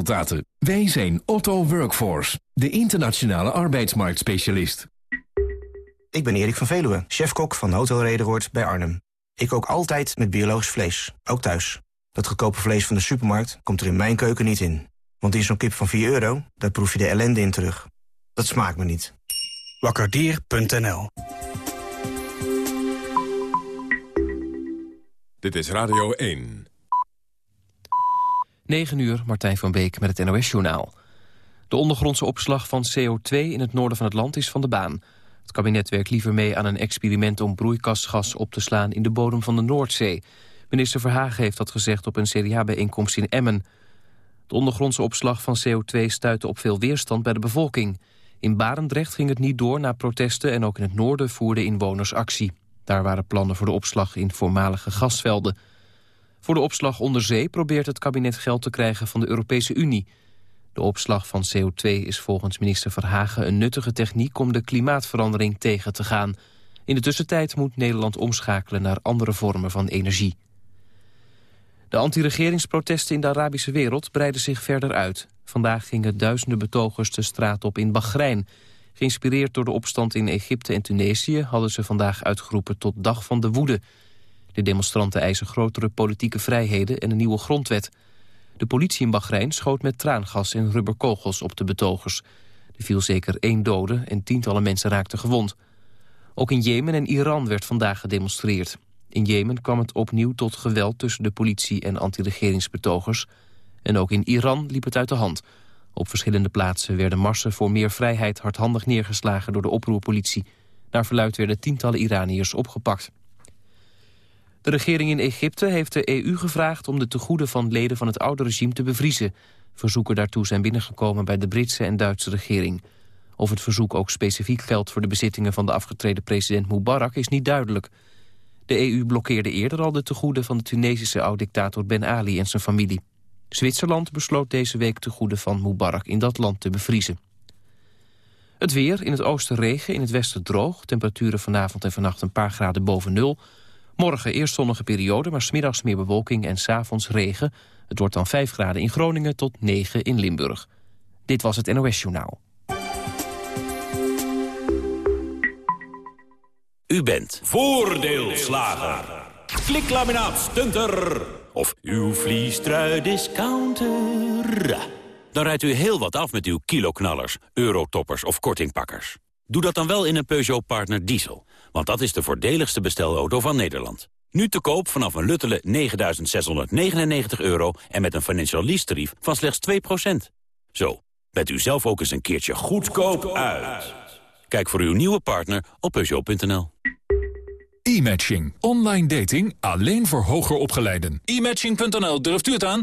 resultaten. Wij zijn Otto Workforce, de internationale arbeidsmarktspecialist. Ik ben Erik van Veluwe, chefkok van Hotel Rederoord bij Arnhem. Ik kook altijd met biologisch vlees, ook thuis. Dat goedkope vlees van de supermarkt komt er in mijn keuken niet in. Want in zo'n kip van 4 euro, daar proef je de ellende in terug. Dat smaakt me niet. Wakkerdier.nl Dit is Radio 1. 9 uur, Martijn van Beek met het NOS-journaal. De ondergrondse opslag van CO2 in het noorden van het land is van de baan. Het kabinet werkt liever mee aan een experiment om broeikasgas op te slaan in de bodem van de Noordzee. Minister Verhagen heeft dat gezegd op een CDA-bijeenkomst in Emmen. De ondergrondse opslag van CO2 stuitte op veel weerstand bij de bevolking. In Barendrecht ging het niet door na protesten en ook in het noorden voerden inwoners actie. Daar waren plannen voor de opslag in voormalige gasvelden. Voor de opslag onder zee probeert het kabinet geld te krijgen van de Europese Unie. De opslag van CO2 is volgens minister Verhagen een nuttige techniek om de klimaatverandering tegen te gaan. In de tussentijd moet Nederland omschakelen naar andere vormen van energie. De anti-regeringsprotesten in de Arabische wereld breiden zich verder uit. Vandaag gingen duizenden betogers de straat op in Bahrein. Geïnspireerd door de opstand in Egypte en Tunesië... hadden ze vandaag uitgeroepen tot Dag van de Woede. De demonstranten eisen grotere politieke vrijheden en een nieuwe grondwet. De politie in Bahrein schoot met traangas en rubberkogels op de betogers. Er viel zeker één dode en tientallen mensen raakten gewond. Ook in Jemen en Iran werd vandaag gedemonstreerd. In Jemen kwam het opnieuw tot geweld tussen de politie en anti-regeringsbetogers. En ook in Iran liep het uit de hand. Op verschillende plaatsen werden marsen voor meer vrijheid hardhandig neergeslagen door de oproerpolitie. Naar verluid werden tientallen Iraniërs opgepakt. De regering in Egypte heeft de EU gevraagd om de tegoeden van leden van het oude regime te bevriezen. Verzoeken daartoe zijn binnengekomen bij de Britse en Duitse regering. Of het verzoek ook specifiek geldt voor de bezittingen van de afgetreden president Mubarak is niet duidelijk. De EU blokkeerde eerder al de tegoeden van de Tunesische oud-dictator Ben Ali en zijn familie. Zwitserland besloot deze week tegoeden van Mubarak in dat land te bevriezen. Het weer, in het oosten regen, in het westen droog. Temperaturen vanavond en vannacht een paar graden boven nul. Morgen eerst zonnige periode, maar smiddags meer bewolking en s'avonds regen. Het wordt dan 5 graden in Groningen tot 9 in Limburg. Dit was het NOS Journaal. U bent voordeelslager. Kliklaminaat stunter. Of uw vliestrui discounter. Dan rijdt u heel wat af met uw kiloknallers, eurotoppers of kortingpakkers. Doe dat dan wel in een Peugeot Partner Diesel. Want dat is de voordeligste bestelauto van Nederland. Nu te koop vanaf een luttele 9.699 euro en met een financial lease tarief van slechts 2%. Zo, bent u zelf ook eens een keertje goedkoop uit. Kijk voor uw nieuwe partner op Peugeot.nl. E-matching. Online dating alleen voor hoger opgeleiden. E-matching.nl, durft u het aan?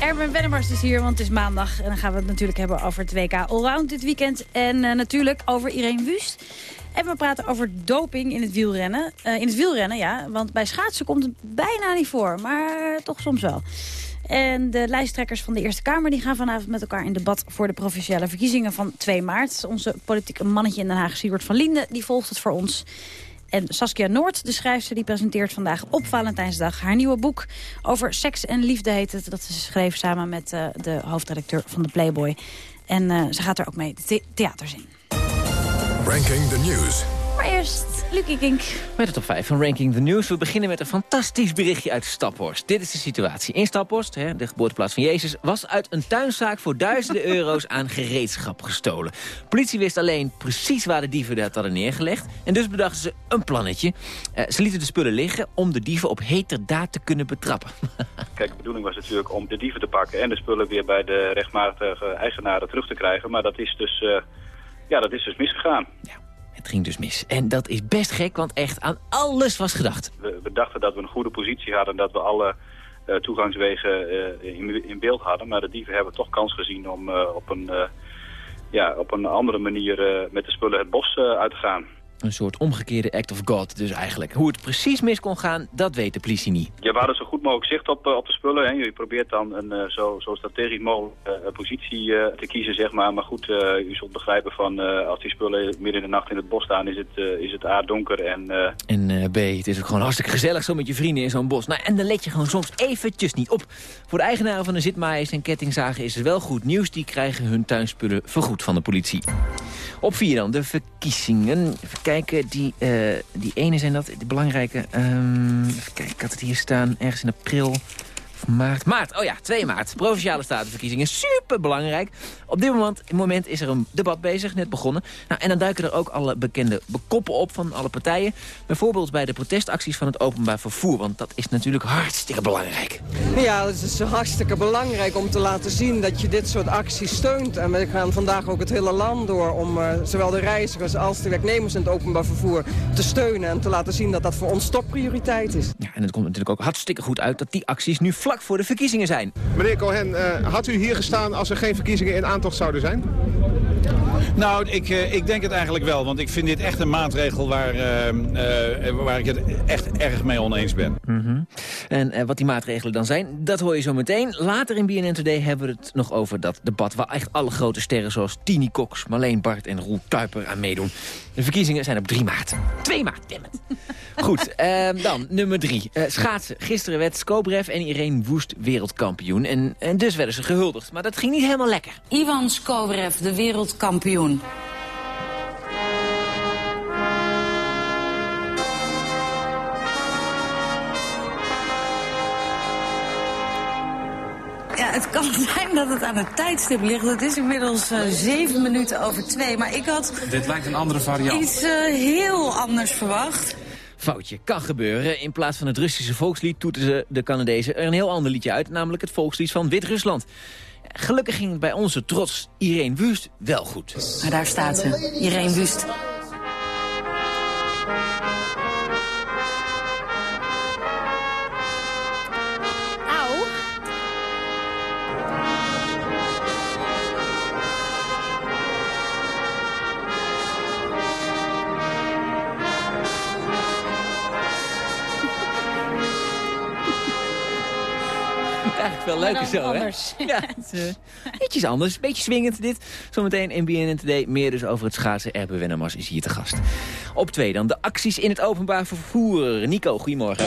Erwin Wennemars is hier, want het is maandag. En dan gaan we het natuurlijk hebben over het WK Allround dit weekend. En uh, natuurlijk over Irene Wust. En we praten over doping in het wielrennen. Uh, in het wielrennen, ja. Want bij schaatsen komt het bijna niet voor. Maar toch soms wel. En de lijsttrekkers van de Eerste Kamer die gaan vanavond met elkaar in debat... voor de provinciale verkiezingen van 2 maart. Onze politieke mannetje in Den Haag, Siewert van Linden, die volgt het voor ons. En Saskia Noord, de schrijfster, die presenteert vandaag op Valentijnsdag... haar nieuwe boek over seks en liefde heet het. Dat ze schreef samen met uh, de hoofdredacteur van de Playboy. En uh, ze gaat er ook mee de theaters in. Ranking the News. Maar eerst, Kink. Met de top 5 van Ranking the News. We beginnen met een fantastisch berichtje uit Staphorst. Dit is de situatie. In Staphorst, hè, de geboorteplaats van Jezus... was uit een tuinzaak voor duizenden euro's aan gereedschap gestolen. Politie wist alleen precies waar de dieven dat hadden neergelegd. En dus bedachten ze een plannetje. Uh, ze lieten de spullen liggen om de dieven op heterdaad te kunnen betrappen. Kijk, de bedoeling was natuurlijk om de dieven te pakken... en de spullen weer bij de rechtmatige eigenaren terug te krijgen. Maar dat is dus, uh, ja, dat is dus misgegaan. Ja. Ging dus mis. En dat is best gek, want echt aan alles was gedacht. We, dachten dat we een goede positie hadden... dat we alle uh, toegangswegen uh, in, beeld hadden. Maar de dieven hebben toch kans gezien om uh, op, een, ja, op een andere manier met de spullen het bos uit te gaan. Een soort omgekeerde act of God dus eigenlijk. Hoe het precies mis kon gaan, dat weet de politie niet. Ja, we hadden zo goed mogelijk zicht op, op de spullen. Hè. Je probeert dan een zo, zo strategisch mogelijk positie te kiezen, zeg maar. Maar goed, u zult begrijpen van als die spullen midden in de nacht in het bos staan, is het, is het A donker en... En B, het is ook gewoon hartstikke gezellig zo met je vrienden in zo'n bos. Nou, en dan let je gewoon soms eventjes niet op. Voor de eigenaren van de zitmaaiers en kettingzagen is het wel goed nieuws. Die krijgen hun tuinspullen vergoed van de politie. Op vier dan, de verkiezingen. Kijken, die, uh, die ene zijn dat, de belangrijke. Um, even kijken, ik had het hier staan, ergens in april maart. Maart, oh ja, 2 maart. Provinciale statenverkiezingen. Super belangrijk. Op dit moment, moment is er een debat bezig, net begonnen. Nou, en dan duiken er ook alle bekende bekoppen op van alle partijen. Bijvoorbeeld bij de protestacties van het openbaar vervoer. Want dat is natuurlijk hartstikke belangrijk. Ja, het is hartstikke belangrijk om te laten zien dat je dit soort acties steunt. En we gaan vandaag ook het hele land door om uh, zowel de reizigers als de werknemers in het openbaar vervoer te steunen. En te laten zien dat dat voor ons topprioriteit is. Ja, en het komt natuurlijk ook hartstikke goed uit dat die acties nu vlak voor de verkiezingen zijn. Meneer Cohen, uh, had u hier gestaan als er geen verkiezingen in aantocht zouden zijn? Nou, ik, uh, ik denk het eigenlijk wel. Want ik vind dit echt een maatregel waar, uh, waar ik het echt erg mee oneens ben. Mm -hmm. En wat die maatregelen dan zijn, dat hoor je zo meteen. Later in BNN Today hebben we het nog over dat debat... waar echt alle grote sterren zoals Tini Cox, Marleen Bart en Roel Kuiper aan meedoen. De verkiezingen zijn op 3 maart. 2 maart, damn Goed, uh, dan nummer 3. Uh, schaatsen. Gisteren werd Skobrev en Irene Woest wereldkampioen. En, en dus werden ze gehuldigd. Maar dat ging niet helemaal lekker. Ivan Skobrev, de wereldkampioen. Ja, het kan zijn dat het aan het tijdstip ligt. Het is inmiddels uh, zeven minuten over twee. Maar ik had... Dit lijkt een andere variant. Iets uh, heel anders verwacht. Foutje, kan gebeuren. In plaats van het Russische volkslied toeten ze de Canadezen er een heel ander liedje uit. Namelijk het volkslied van Wit-Rusland. Gelukkig ging het bij onze trots Irene Wust wel goed. Maar daar staat ze, Irene Wust. wel leuker zo, anders. hè? Ja, het is, uh, anders. Beetje swingend dit. Zometeen in BNN Today. Meer dus over het schaatsen. Erbe Wennemars is hier te gast. Op twee dan de acties in het openbaar vervoer. Nico, goedemorgen.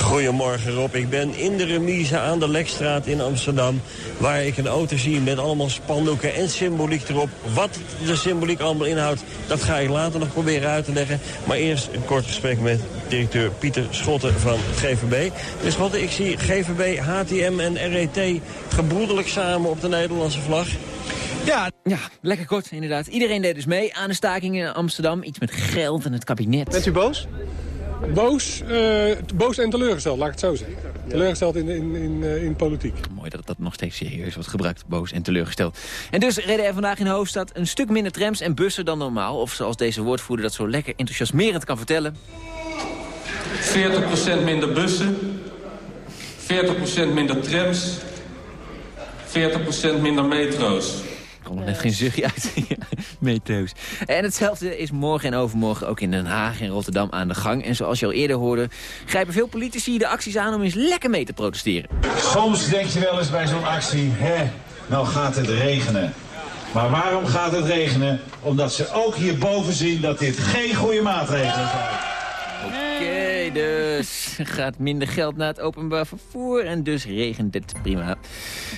Goedemorgen Rob. Ik ben in de remise aan de Lekstraat in Amsterdam. Waar ik een auto zie met allemaal spandoeken en symboliek erop. Wat de symboliek allemaal inhoudt, dat ga ik later nog proberen uit te leggen. Maar eerst een kort gesprek met directeur Pieter Schotten van GVB. Meneer Schotten, ik zie GVB, HTM en RET gebroedelijk samen op de Nederlandse vlag. Ja, ja, lekker kort inderdaad. Iedereen deed dus mee aan de staking in Amsterdam. Iets met geld en het kabinet. Bent u boos? Boos, uh, boos en teleurgesteld, laat ik het zo zeggen. Teleurgesteld in, in, in, uh, in politiek. Mooi dat dat nog steeds serieus wordt gebruikt, boos en teleurgesteld. En dus reden er vandaag in de hoofdstad een stuk minder trams en bussen dan normaal. Of zoals deze woordvoerder dat zo lekker enthousiasmerend kan vertellen. 40% minder bussen, 40% minder trams, 40% minder metro's. Er komt nog net geen zuchtje uit. Metro's. En hetzelfde is morgen en overmorgen ook in Den Haag en Rotterdam aan de gang. En zoals je al eerder hoorde, grijpen veel politici de acties aan om eens lekker mee te protesteren. Soms denk je wel eens bij zo'n actie, hè, nou gaat het regenen. Maar waarom gaat het regenen? Omdat ze ook hierboven zien dat dit geen goede maatregelen zijn. Oké, dus gaat minder geld naar het openbaar vervoer en dus regent het prima.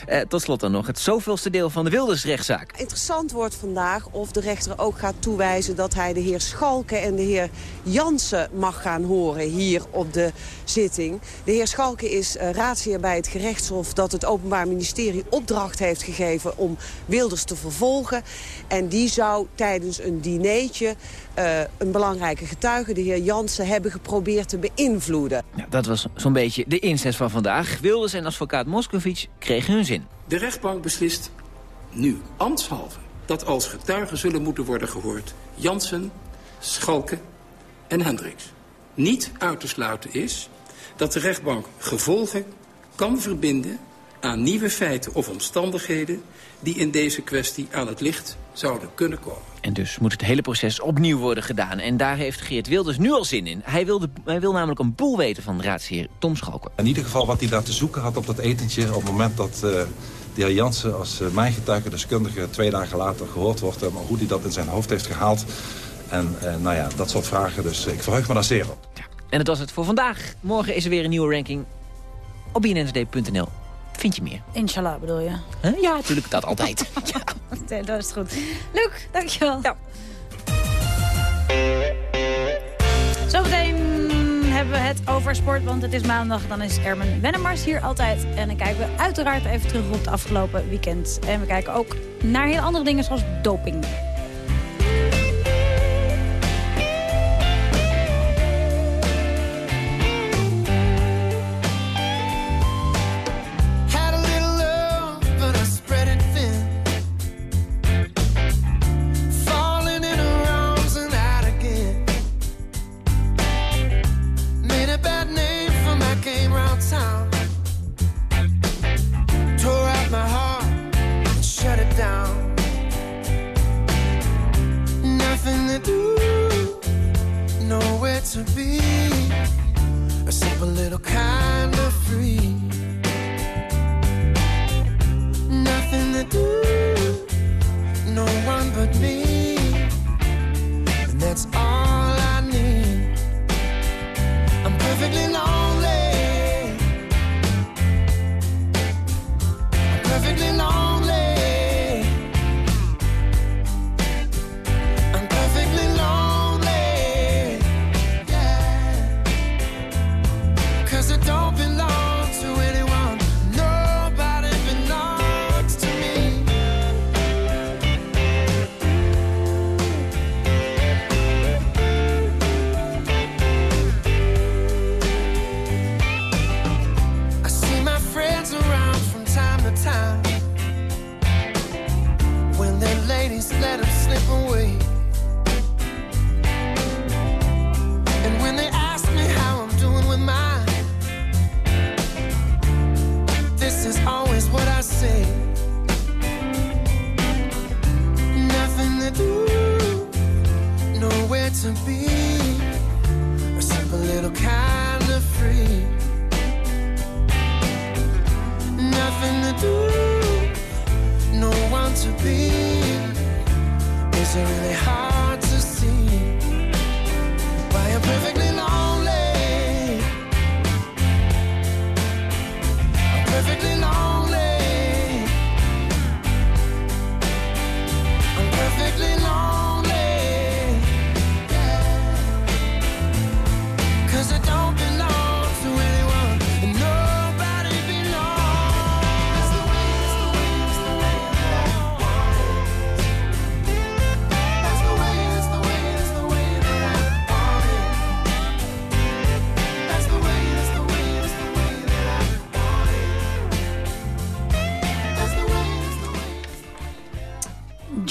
Eh, tot slot dan nog het zoveelste deel van de Wildersrechtszaak. Interessant wordt vandaag of de rechter ook gaat toewijzen dat hij de heer Schalke en de heer Jansen mag gaan horen hier op de zitting. De heer Schalke is uh, raadsheer bij het gerechtshof dat het Openbaar Ministerie opdracht heeft gegeven om Wilders te vervolgen. En die zou tijdens een dineetje uh, een belangrijke getuige, de heer Jansen, hebben geprobeerd te beïnvloeden. Ja, dat was zo'n beetje de inzet van vandaag. Wilders en advocaat Moscovic kregen hun zin. De rechtbank beslist nu, ambtshalve, dat als getuigen zullen moeten worden gehoord... Jansen, Schalke en Hendricks. Niet uit te sluiten is dat de rechtbank gevolgen kan verbinden aan nieuwe feiten of omstandigheden... die in deze kwestie aan het licht zouden kunnen komen. En dus moet het hele proces opnieuw worden gedaan. En daar heeft Geert Wilders nu al zin in. Hij wil, de, hij wil namelijk een boel weten van raadsheer Tom Schalken. In ieder geval wat hij daar te zoeken had op dat etentje... op het moment dat uh, de heer Jansen als uh, mijn getuige deskundige... twee dagen later gehoord wordt... Uh, hoe hij dat in zijn hoofd heeft gehaald. En nou ja, dat soort vragen. Dus ik verheug me daar zeer op. Ja. En dat was het voor vandaag. Morgen is er weer een nieuwe ranking op bnnsd.nl. Vind je meer? Inshallah bedoel je? Huh? Ja, natuurlijk. Dat altijd. ja, dat is goed. Luc, dankjewel. Ja. Zometeen hebben we het over sport, want het is maandag. Dan is Ermen Wennemars hier altijd. En dan kijken we uiteraard even terug op het afgelopen weekend. En we kijken ook naar heel andere dingen zoals doping.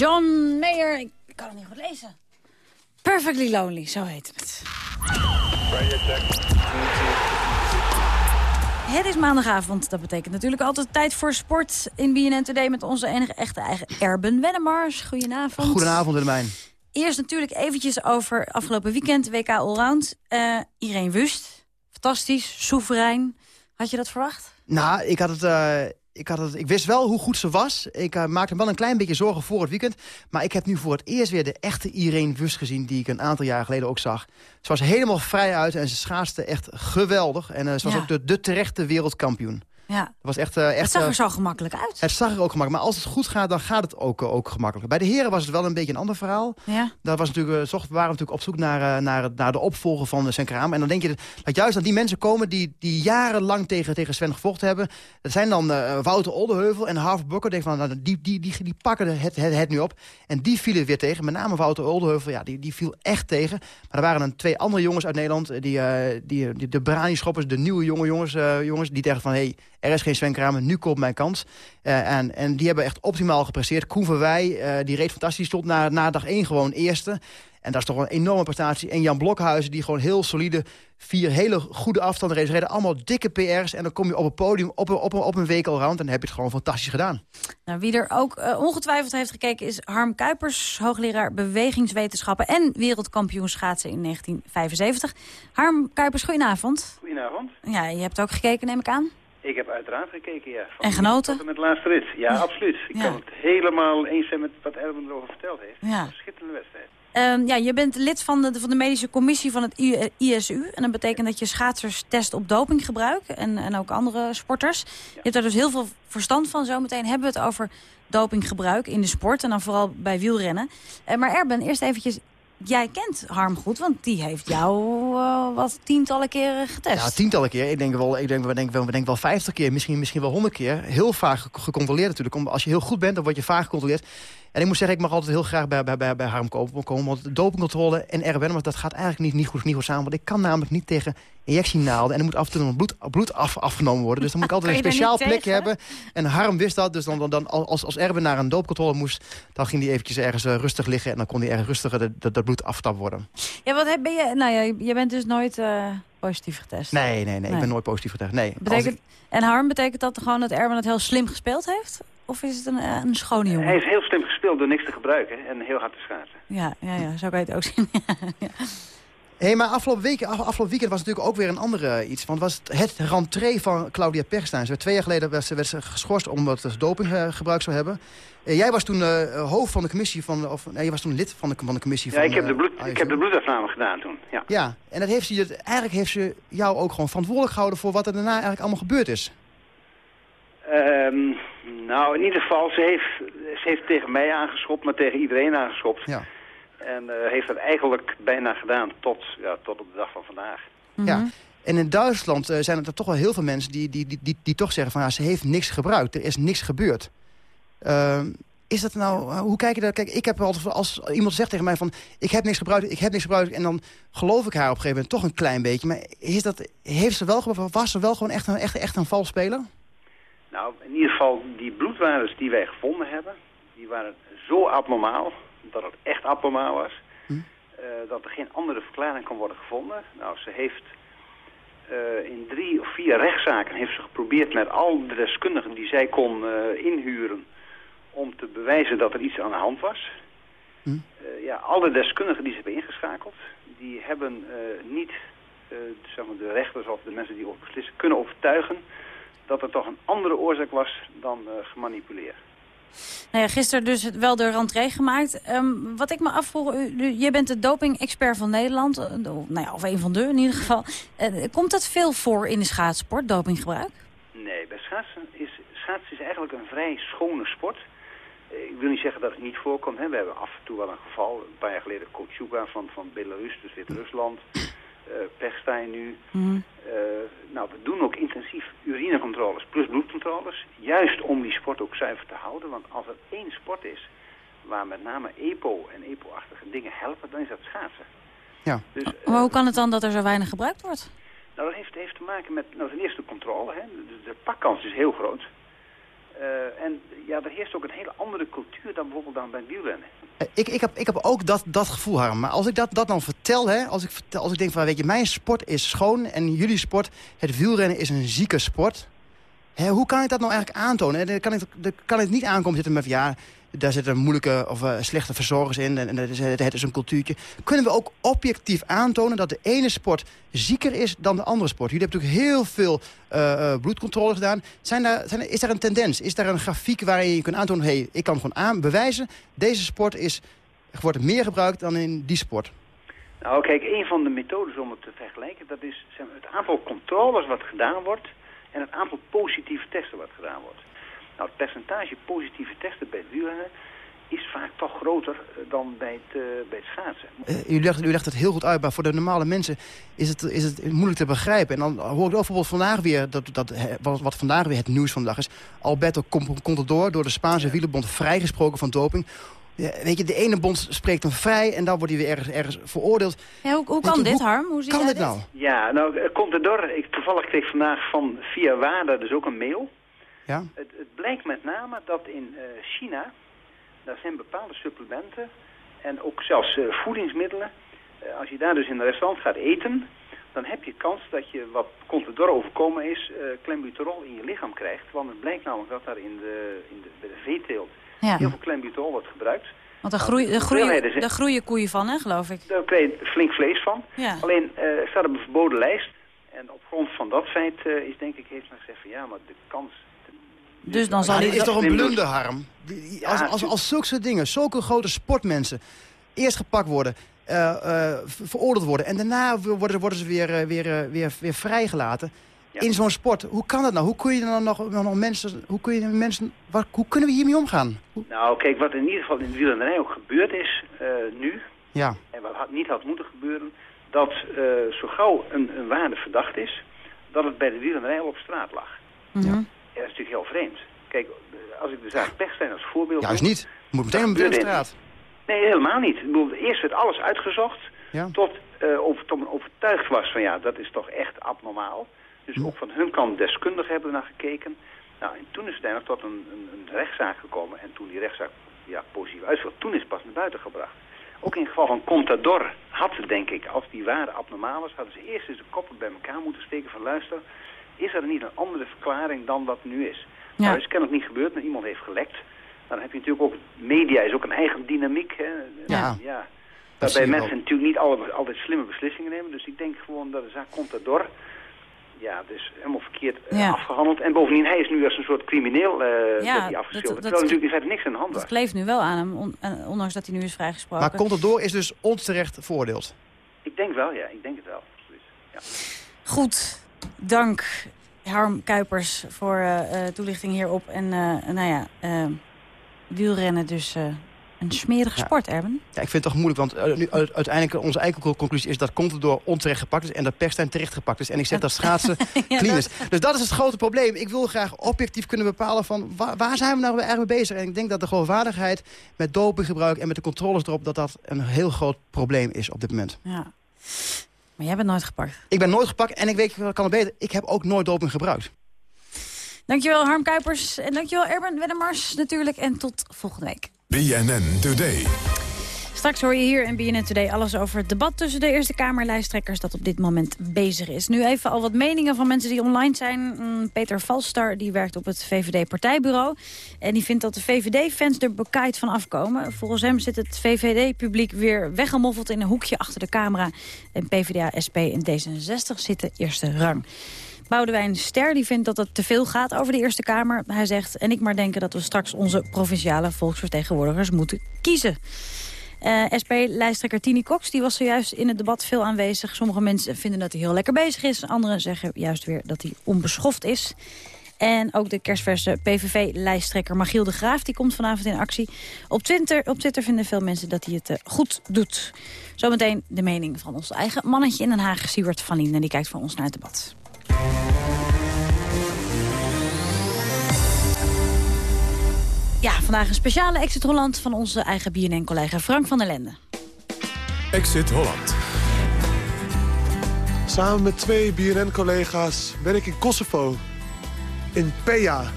John Mayer, ik kan het niet goed lezen. Perfectly Lonely, zo heet het. Het is maandagavond, dat betekent natuurlijk altijd tijd voor sport in BNN Today... met onze enige echte eigen Erben Wennemars. Goedenavond. Goedenavond, Willemijn. Eerst natuurlijk eventjes over afgelopen weekend WK Allround. Eh Irene Wust, fantastisch, soeverein. Had je dat verwacht? Nou, ik had het... eh, ik, had het, ik wist wel hoe goed ze was. Ik eh, maakte me wel een klein beetje zorgen voor het weekend. Maar ik heb nu voor het eerst weer de echte Irene Wust gezien... die ik een aantal jaar geleden ook zag. Ze was helemaal vrij uit en ze schaatste echt geweldig. En eh, ze was Ja. ook de, de terechte wereldkampioen. Ja. Dat was echt, eh, echt, Het zag eh, er zo gemakkelijk uit. Het zag er ook gemakkelijk. Maar als het goed gaat, dan gaat het ook, eh, ook gemakkelijk. Bij de heren was het wel een beetje een ander verhaal. Ja. Daar was natuurlijk, eh, zocht- we waren natuurlijk op zoek naar, eh, naar, naar de opvolger van zijn kraam. En dan denk je dat, dat juist aan die mensen komen die, die jarenlang tegen, tegen Sven gevochten hebben. Dat zijn dan eh, Wouter Oldeheuvel en Harvard Bukker. Denk van, nou, die, die, die, die pakken het, het, het nu op. En die vielen weer tegen. Met name Wouter Oldeheuvel, ja, die, die viel echt tegen. Maar er waren dan twee andere jongens uit Nederland. eh, Die, eh, die, die, de Brani-schoppers, de nieuwe jonge jongens, eh, jongens die dachten van... Hey, er is geen Sven Kramer, nu komt mijn kans. Eh, en, en die hebben echt optimaal gepresteerd. Koen Verwij, uh, die reed fantastisch, stond na, na dag 1 gewoon eerste. En dat is toch een enorme prestatie. En Jan Blokhuizen, die gewoon heel solide vier hele goede afstanden reden. reden allemaal dikke PR's. En dan kom je op het podium op een, op een, op een week al rond. En dan heb je het gewoon fantastisch gedaan. Nou, wie er ook uh, ongetwijfeld heeft gekeken is Harm Kuipers. Hoogleraar bewegingswetenschappen en wereldkampioen schaatsen in 1975. Harm Kuipers, goedenavond. Goedenavond. Ja, je hebt ook gekeken, neem ik aan. Ik heb uiteraard gekeken, ja. en genoten? Met laatste rit. Ja, ja. absoluut. Ik ja. kan het helemaal eens zijn met wat Erwin erover verteld heeft. Ja. Schitterende wedstrijd. Um, ja, je bent lid van de, van de medische commissie van het ISU. En dat betekent dat je schaatsers test op dopinggebruik. En, en ook andere sporters. Je hebt daar dus heel veel verstand van. Zometeen hebben we het over dopinggebruik in de sport. En dan vooral bij wielrennen. Uh, maar Erben, eerst eventjes jij kent Harm goed, want die heeft jou uh, wat tientallen keren getest. Ja, tientallen keer. Ik denk wel, ik denk, we wel, we denken wel vijftig keer, misschien, misschien wel honderd keer. Heel vaak gecontroleerd natuurlijk. Als je heel goed bent, dan word je vaak gecontroleerd. En ik moet zeggen, ik mag altijd heel graag bij, bij, bij, bij Harm komen. Want dopingcontrole en RWN, dat gaat eigenlijk niet, niet, goed, niet goed samen. Want ik kan namelijk niet tegen injectienaalden. En er moet af en toe een bloed, bloed af, afgenomen worden. Dus dan moet ik altijd een speciaal plekje hebben. En Harm wist dat. Dus dan, dan, dan als, als Erwin naar een doopcontrole moest... dan ging hij eventjes ergens uh, rustig liggen. En dan kon hij erg rustiger dat bloed aftapt worden. Ja, wat ben je... Nou ja, je bent dus nooit... Uh positief getest? Nee, nee, nee, nee, ik ben nooit positief getest. Nee. Betekent, ik... En Harm, betekent dat gewoon dat Erwin het heel slim gespeeld heeft? Of is het een, een schone jongen? Hij is heel slim gespeeld door niks te gebruiken en heel hard te schaatsen. Ja, ja, ja zo kan je het ook zien. ja. Hé, hey, maar afgelopen, week, afgelopen weekend was natuurlijk ook weer een andere uh, iets. Want was het, het rentree van Claudia Perstijn. Ze twee jaar geleden werd ze, werd ze geschorst omdat ze doping uh, gebruikt zou hebben. Uh, jij was toen hoofd van de commissie van... Of, nee, je was toen lid van de, van de commissie ja, van... Ja, ik, heb de bloed, ik heb de bloedafname gedaan toen. Ja, ja en dat heeft ze, eigenlijk heeft ze jou ook gewoon verantwoordelijk gehouden... voor wat er daarna eigenlijk allemaal gebeurd is. Um, nou, in ieder geval, ze heeft, ze heeft tegen mij aangeschopt, maar tegen iedereen aangeschopt. Ja. En uh, heeft dat eigenlijk bijna gedaan tot, ja, tot op de dag van vandaag. Mm -hmm. Ja, en in Duitsland uh, zijn er toch wel heel veel mensen die, die, die, die, die toch zeggen van... Ja, ze heeft niks gebruikt, er is niks gebeurd. Uh, is dat nou, hoe kijk je daar? Kijk, ik heb altijd, als iemand zegt tegen mij van... ik heb niks gebruikt, ik heb niks gebruikt... en dan geloof ik haar op een gegeven moment toch een klein beetje. Maar is dat, heeft ze wel, was ze wel gewoon echt een, echt, echt een valspeler? Nou, in ieder geval, die bloedwaardes die wij gevonden hebben... die waren zo abnormaal dat het echt abnormaal was. Hm? Uh, dat er geen andere verklaring kan worden gevonden. Nou, ze heeft uh, in drie of vier rechtszaken heeft ze geprobeerd met al de deskundigen die zij kon uh, inhuren om te bewijzen dat er iets aan de hand was. Hm? ja, alle deskundigen die ze hebben ingeschakeld, die hebben niet zeg maar de rechters of de mensen die over beslissen kunnen overtuigen dat er toch een andere oorzaak was dan gemanipuleerd. Nou ja, gisteren dus wel de rentree gemaakt. Um, wat ik me afvroeg, jij bent de doping-expert van Nederland. Uh, nou ja, of een van de in ieder geval. Uh, komt dat veel voor in de schaatsport, dopinggebruik? Nee, bij schaatsen is, schaatsen is eigenlijk een vrij schone sport. Ik wil niet zeggen dat het niet voorkomt. Hè. We hebben af en toe wel een geval. Een paar jaar geleden Kochuga van, van Belarus, dus Wit-Rusland. Uh, Pechstein nu. Mm. Uh, nou, we doen ook intensief urinecontroles plus bloedcontroles. Juist om die sport ook zuiver te houden. Want als er één sport is waar met name EPO en EPO-achtige dingen helpen, dan is dat schaatsen. Ja. Dus, uh, maar hoe kan het dan dat er zo weinig gebruikt wordt? Nou, dat heeft, heeft te maken met nou, ten eerste controle. Hè. De, de pakkans is heel groot. Uh, en ja, er heerst ook een hele andere cultuur dan bijvoorbeeld dan bij wielrennen. Ik, ik, heb, ik heb ook dat, dat gevoel, Harm. Maar als ik dat, dat dan vertel, hè, als, ik vertel, als ik denk van, weet je, mijn sport is schoon en jullie sport, het wielrennen is een zieke sport. Hè, hoe kan ik dat nou eigenlijk aantonen? Kan ik, kan ik niet aankomen zitten met, ja, daar zitten moeilijke of uh, slechte verzorgers in en, en het, is, het is een cultuurtje. Kunnen we ook objectief aantonen dat de ene sport zieker is dan de andere sport? Jullie hebben natuurlijk heel veel uh, uh, bloedcontrole gedaan. Zijn is daar een tendens? Is daar een grafiek waarin je kunt aantonen... hey, ik kan gewoon aan bewijzen, deze sport is, wordt meer gebruikt dan in die sport? Nou kijk, een van de methodes om het te vergelijken... dat is het aantal controles wat gedaan wordt... en het aantal positieve testen wat gedaan wordt. Nou, het percentage positieve testen bij het wielrennen is vaak toch groter dan bij het, uh, bij het schaatsen. Uh, u, legt, u legt het heel goed uit, maar voor de normale mensen is het, is het moeilijk te begrijpen. En dan hoor ik ook bijvoorbeeld vandaag weer, dat, dat, wat, wat vandaag weer het nieuws van de dag is... Alberto Contador, door de Spaanse wielerbond vrijgesproken van doping. Ja, weet je, de ene bond spreekt hem vrij en dan wordt hij weer ergens, ergens veroordeeld. Ja, hoe, hoe kan je, dit, Harm? Hoe zie kan dit nou? Ja, nou, eh, komt het door. Ik, toevallig kreeg vandaag van via WADA dus ook een mail. Ja? Het, het blijkt met name dat in eh, China, daar zijn bepaalde supplementen en ook zelfs eh, voedingsmiddelen. Eh, als je daar dus in een restaurant gaat eten, dan heb je kans dat je wat Contador overkomen is, eh clenbuterol in je lichaam krijgt. Want het blijkt namelijk dat daar in de, in de, bij de veeteelt Ja. heel veel clenbuterol wordt gebruikt. Want daar groeien, daar, groeien, daar groeien koeien van, hè, geloof ik. Daar krijg je flink vlees van. Ja. Alleen eh staat op een verboden lijst. En op grond van dat feit is denk ik, heeft men gezegd van ja, maar de kans... Dus dan zal hij... is toch een blunder, Harm? Als, als, als zulke soort dingen, zulke grote sportmensen... eerst gepakt worden, eh, eh, ver- veroordeeld worden... en daarna worden, worden ze weer, eh, weer, weer, weer vrijgelaten... in zo'n sport. Hoe kan dat nou? Hoe kun je dan nog, nog mensen... Hoe, kun je mensen hoe kunnen we hiermee omgaan? Nou, kijk, wat in ieder geval in de wielrennerij ook gebeurd is eh, nu... Ja. en wat had, niet had moeten gebeuren... dat eh, zo gauw een, een waarde verdacht is... dat het bij de wielrennerij al op straat lag. Mhm. Ja, dat is natuurlijk heel vreemd. Kijk, als ik de zaak Pechstein als voorbeeld Juist niet. Je moet meteen op de straat. Nee, helemaal niet. Ik bedoel, eerst werd alles uitgezocht Ja. tot, over, tot men overtuigd was van ja, dat is toch echt abnormaal. Dus ook van hun kant deskundigen hebben naar gekeken. Nou, en toen is het uiteindelijk tot een, een, een rechtszaak gekomen. En toen die rechtszaak ja, positief uitviel, toen is het pas naar buiten gebracht. Ook in het geval van Contador had ze, denk ik, als die waarde abnormaal was, hadden ze eerst eens de koppen bij elkaar moeten steken van luister, is er niet een andere verklaring dan wat nu is? Ja. Nou, dat is kennelijk niet gebeurd, maar iemand heeft gelekt. Dan heb je natuurlijk ook, media is ook een eigen dynamiek. Hè? Ja. Dat Waarbij mensen natuurlijk niet alle- altijd slimme beslissingen nemen. Dus ik denk gewoon dat de zaak Contador, ja, dus helemaal verkeerd eh, Ja. afgehandeld. En bovendien, hij is nu als een soort crimineel eh Ja, wordt hij dat- afgeschilderd. dat- terwijl natuurlijk verder niks aan de hand was. Dat kleeft nu wel aan hem, on- eh, ondanks dat hij nu is vrijgesproken. Maar Contador is dus onterecht veroordeeld. Ik denk wel, ja. Ik denk het wel. absoluut. Ja. Goed, dank Harm Kuipers voor eh, eh, toelichting hierop. En eh, nou ja, wielrennen dus een smerige Ja. sport, Erben. Ja, ik vind het toch moeilijk, want nu, uit- uiteindelijk onze eigen conclusie is dat Contador onterecht gepakt is en dat Perstijn terecht gepakt is. En ik zeg dat schaatsen Ja, clean is. Dus dat is het grote probleem. Ik wil graag objectief kunnen bepalen van waar, waar zijn we nou eigenlijk mee bezig. En ik denk dat de geloofwaardigheid met dopinggebruik en met de controles erop, dat dat een heel groot probleem is op dit moment. Ja. Maar jij bent nooit gepakt. Ik ben nooit gepakt en ik weet, ik kan het beter, ik heb ook nooit doping gebruikt. Dankjewel Harm Kuipers en dankjewel Erben Wennemars natuurlijk. En tot volgende week. BNN Today. Straks hoor je hier in BNN Today alles over het debat tussen de Eerste Kamerlijsttrekkers dat op dit moment bezig is. Nu even al wat meningen van mensen die online zijn. Mm, Peter Valstar die werkt op het VVD-partijbureau. En die vindt dat de VVD-fans er bekaaid van afkomen. Volgens hem zit het VVD-publiek weer weggemoffeld in een hoekje achter de camera. En PvdA, SP en D66 zitten eerste rang. Boudewijn Ster die vindt dat het te veel gaat over de Eerste Kamer. Hij zegt, en ik maar denken dat we straks onze provinciale volksvertegenwoordigers moeten kiezen. Eh, SP-lijsttrekker Tini Cox die was zojuist in het debat veel aanwezig. Sommige mensen vinden dat hij heel lekker bezig is. Anderen zeggen juist weer dat hij onbeschoft is. En ook de kerstverse PVV-lijsttrekker Magiel de Graaf... die komt vanavond in actie. Op Twitter, op Twitter vinden veel mensen dat hij het eh, goed doet. Zometeen de mening van ons eigen mannetje in Den Haag, Siewert van. En die kijkt voor ons naar het debat. Ja, vandaag een speciale Exit Holland van onze eigen BNN-collega Frank van der Lende. Exit Holland. Samen met twee BNN-collega's ben ik in Kosovo. In Peja.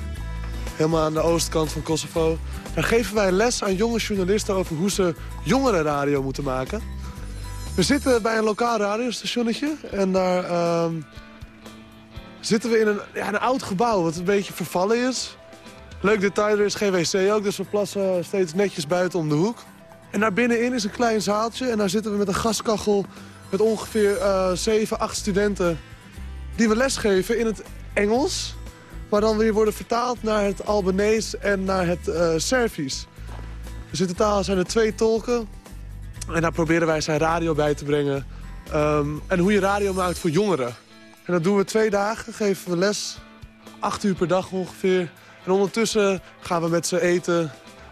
Helemaal aan de oostkant van Kosovo. Daar geven wij les aan jonge journalisten over hoe ze jongerenradio moeten maken. We zitten bij een lokaal radiostationnetje. En daar ehm, zitten we in een, ja, een oud gebouw wat een beetje vervallen is. Leuk detail, er is geen wc ook, dus we plassen steeds netjes buiten om de hoek. En daar binnenin is een klein zaaltje en daar zitten we met een gaskachel... met ongeveer eh 7, 8 studenten die we lesgeven in het Engels... maar dan weer worden vertaald naar het Albanees en naar het eh Servisch. Dus in totaal zijn er twee tolken. En daar proberen wij zijn radio bij te brengen. Ehm, en hoe je radio maakt voor jongeren. En dat doen we twee dagen, geven we les. Acht uur per dag ongeveer. En ondertussen gaan we met ze eten.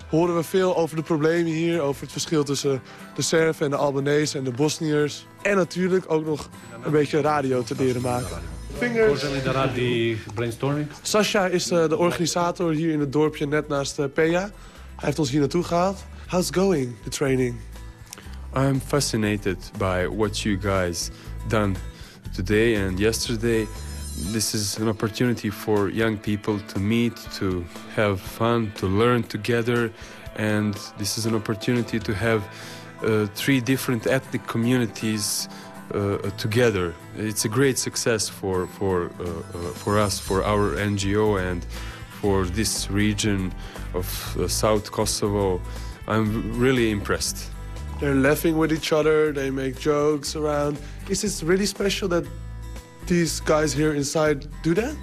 Horen we veel over de problemen hier. Over het verschil tussen de Serven en de Albanese en de Bosniërs. En natuurlijk ook nog een beetje radio te leren maken. Vingers. inderdaad die brainstorming. Sascha is eh, de organisator hier in het dorpje net naast uh, Peja. Hij heeft ons hier naartoe gehaald. How's going, the training? I'm fascinated by what you guys done today and yesterday. This is an opportunity for young people to meet, to have fun, to learn together, and this is an opportunity to have uh, three different ethnic communities uh, together. It's a great success for for uh, uh for us, for our NGO, and for this region of uh, South Kosovo. I'm really impressed. They're laughing with each other, they make jokes around. This is it really special that these guys here inside do that?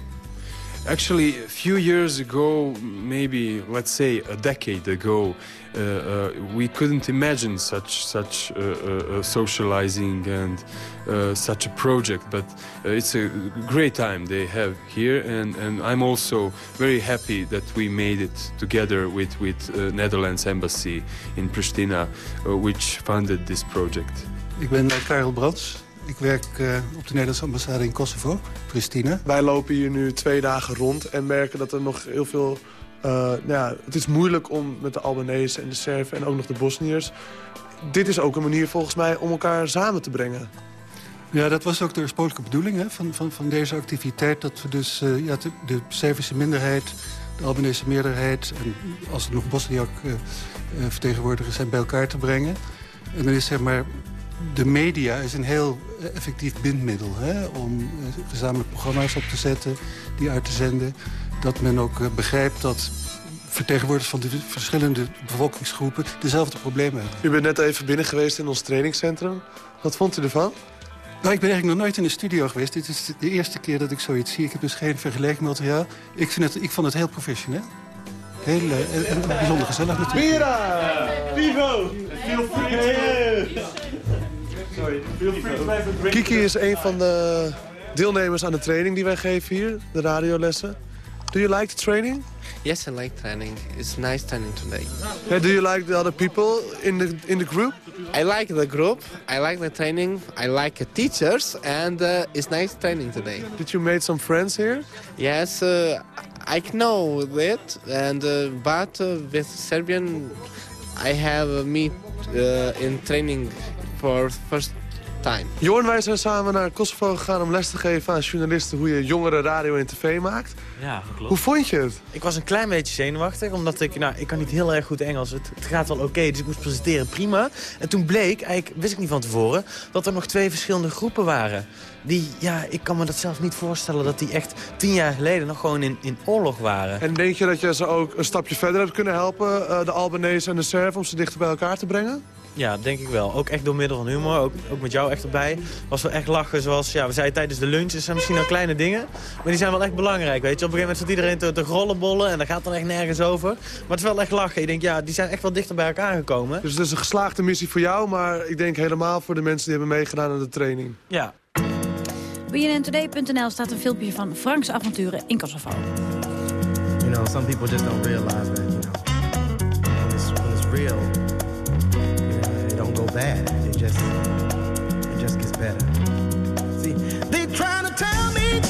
Actually, a few years ago, maybe let's say a decade ago, uh, uh, we couldn't imagine such such uh, uh, uh socializing and uh, such a project. But it's a great time they have here, and, and I'm also very happy that we made it together with with Netherlands Embassy in Pristina, which funded this project. Ik ben Karel Brands. Ik werk uh, op de Nederlandse ambassade in Kosovo, Pristina. Wij lopen hier nu twee dagen rond en merken dat er nog heel veel... Uh, nou ja, het is moeilijk om met de Albanese en de Serven en ook nog de Bosniërs... Dit is ook een manier volgens mij om elkaar samen te brengen. Ja, dat was ook de oorspronkelijke bedoeling hè, van, van, van deze activiteit. Dat we dus uh, ja, de, de Servische minderheid, de Albanese meerderheid... en als er nog Bosniak vertegenwoordigers zijn, bij elkaar te brengen. En dan is zeg maar de media is een heel effectief bindmiddel... Hè, om eh, gezamenlijk programma's op te zetten, die uit te zenden. Dat men ook eh, begrijpt dat vertegenwoordigers van de verschillende bevolkingsgroepen dezelfde problemen hebben. U bent net even binnen geweest in ons trainingscentrum. Wat vond u ervan? Nou, ik ben eigenlijk nog nooit in de studio geweest. Dit is de eerste keer dat ik zoiets zie. Ik heb dus geen vergelijkmateriaal. Ik, vind het, ik vond het heel professioneel. Heel uh, en bijzonder gezellig natuurlijk. Mira! Vivo! Feel free Kiki is een van de deelnemers aan de training die wij geven hier, de radiolessen. Do you like the training? Yes, I like training. It's nice training today. Yeah, do you like the other people in the in the group? I like the group. I like the training. I like the teachers, and uh, it's nice training today. Did you make some friends here? Yes, uh, I know that, and uh, but uh, with Serbian, I have meet uh, in training for first time. Jorn, wij zijn samen naar Kosovo gegaan om les te geven aan journalisten hoe je jongere radio en tv maakt. Ja, klopt. Hoe vond je het? Ik was een klein beetje zenuwachtig, omdat ik, nou, ik kan niet heel erg goed Engels. Het, het gaat wel oké, dus ik moest presenteren, prima. En toen bleek, eigenlijk wist ik niet van tevoren, dat er nog twee verschillende groepen waren. Die, ja, ik kan me dat zelf niet voorstellen dat die echt tien jaar geleden nog gewoon in, in oorlog waren. En denk je dat je ze ook een stapje verder hebt kunnen helpen, uh, de Albanese en de Serven, om ze dichter bij elkaar te brengen? Ja, denk ik wel. Ook echt door middel van humor. Ook, ook met jou echt erbij. Was wel echt lachen. Zoals, ja, we zeiden tijdens de lunch. Het zijn misschien al kleine dingen. Maar die zijn wel echt belangrijk, weet je. Op een gegeven moment zit iedereen te, te grollenbollen. En dat gaat dan echt nergens over. Maar het is wel echt lachen. Je denkt, ja, die zijn echt wel dichter bij elkaar gekomen. Dus het is een geslaagde missie voor jou. Maar ik denk helemaal voor de mensen die hebben meegedaan aan de training. Ja. BNNtoday.nl staat een filmpje van Franks avonturen in Kosovo. You know, some people just don't realize that, you know, when it's, when it's real... bad. It just it just gets better. See, they trying to tell me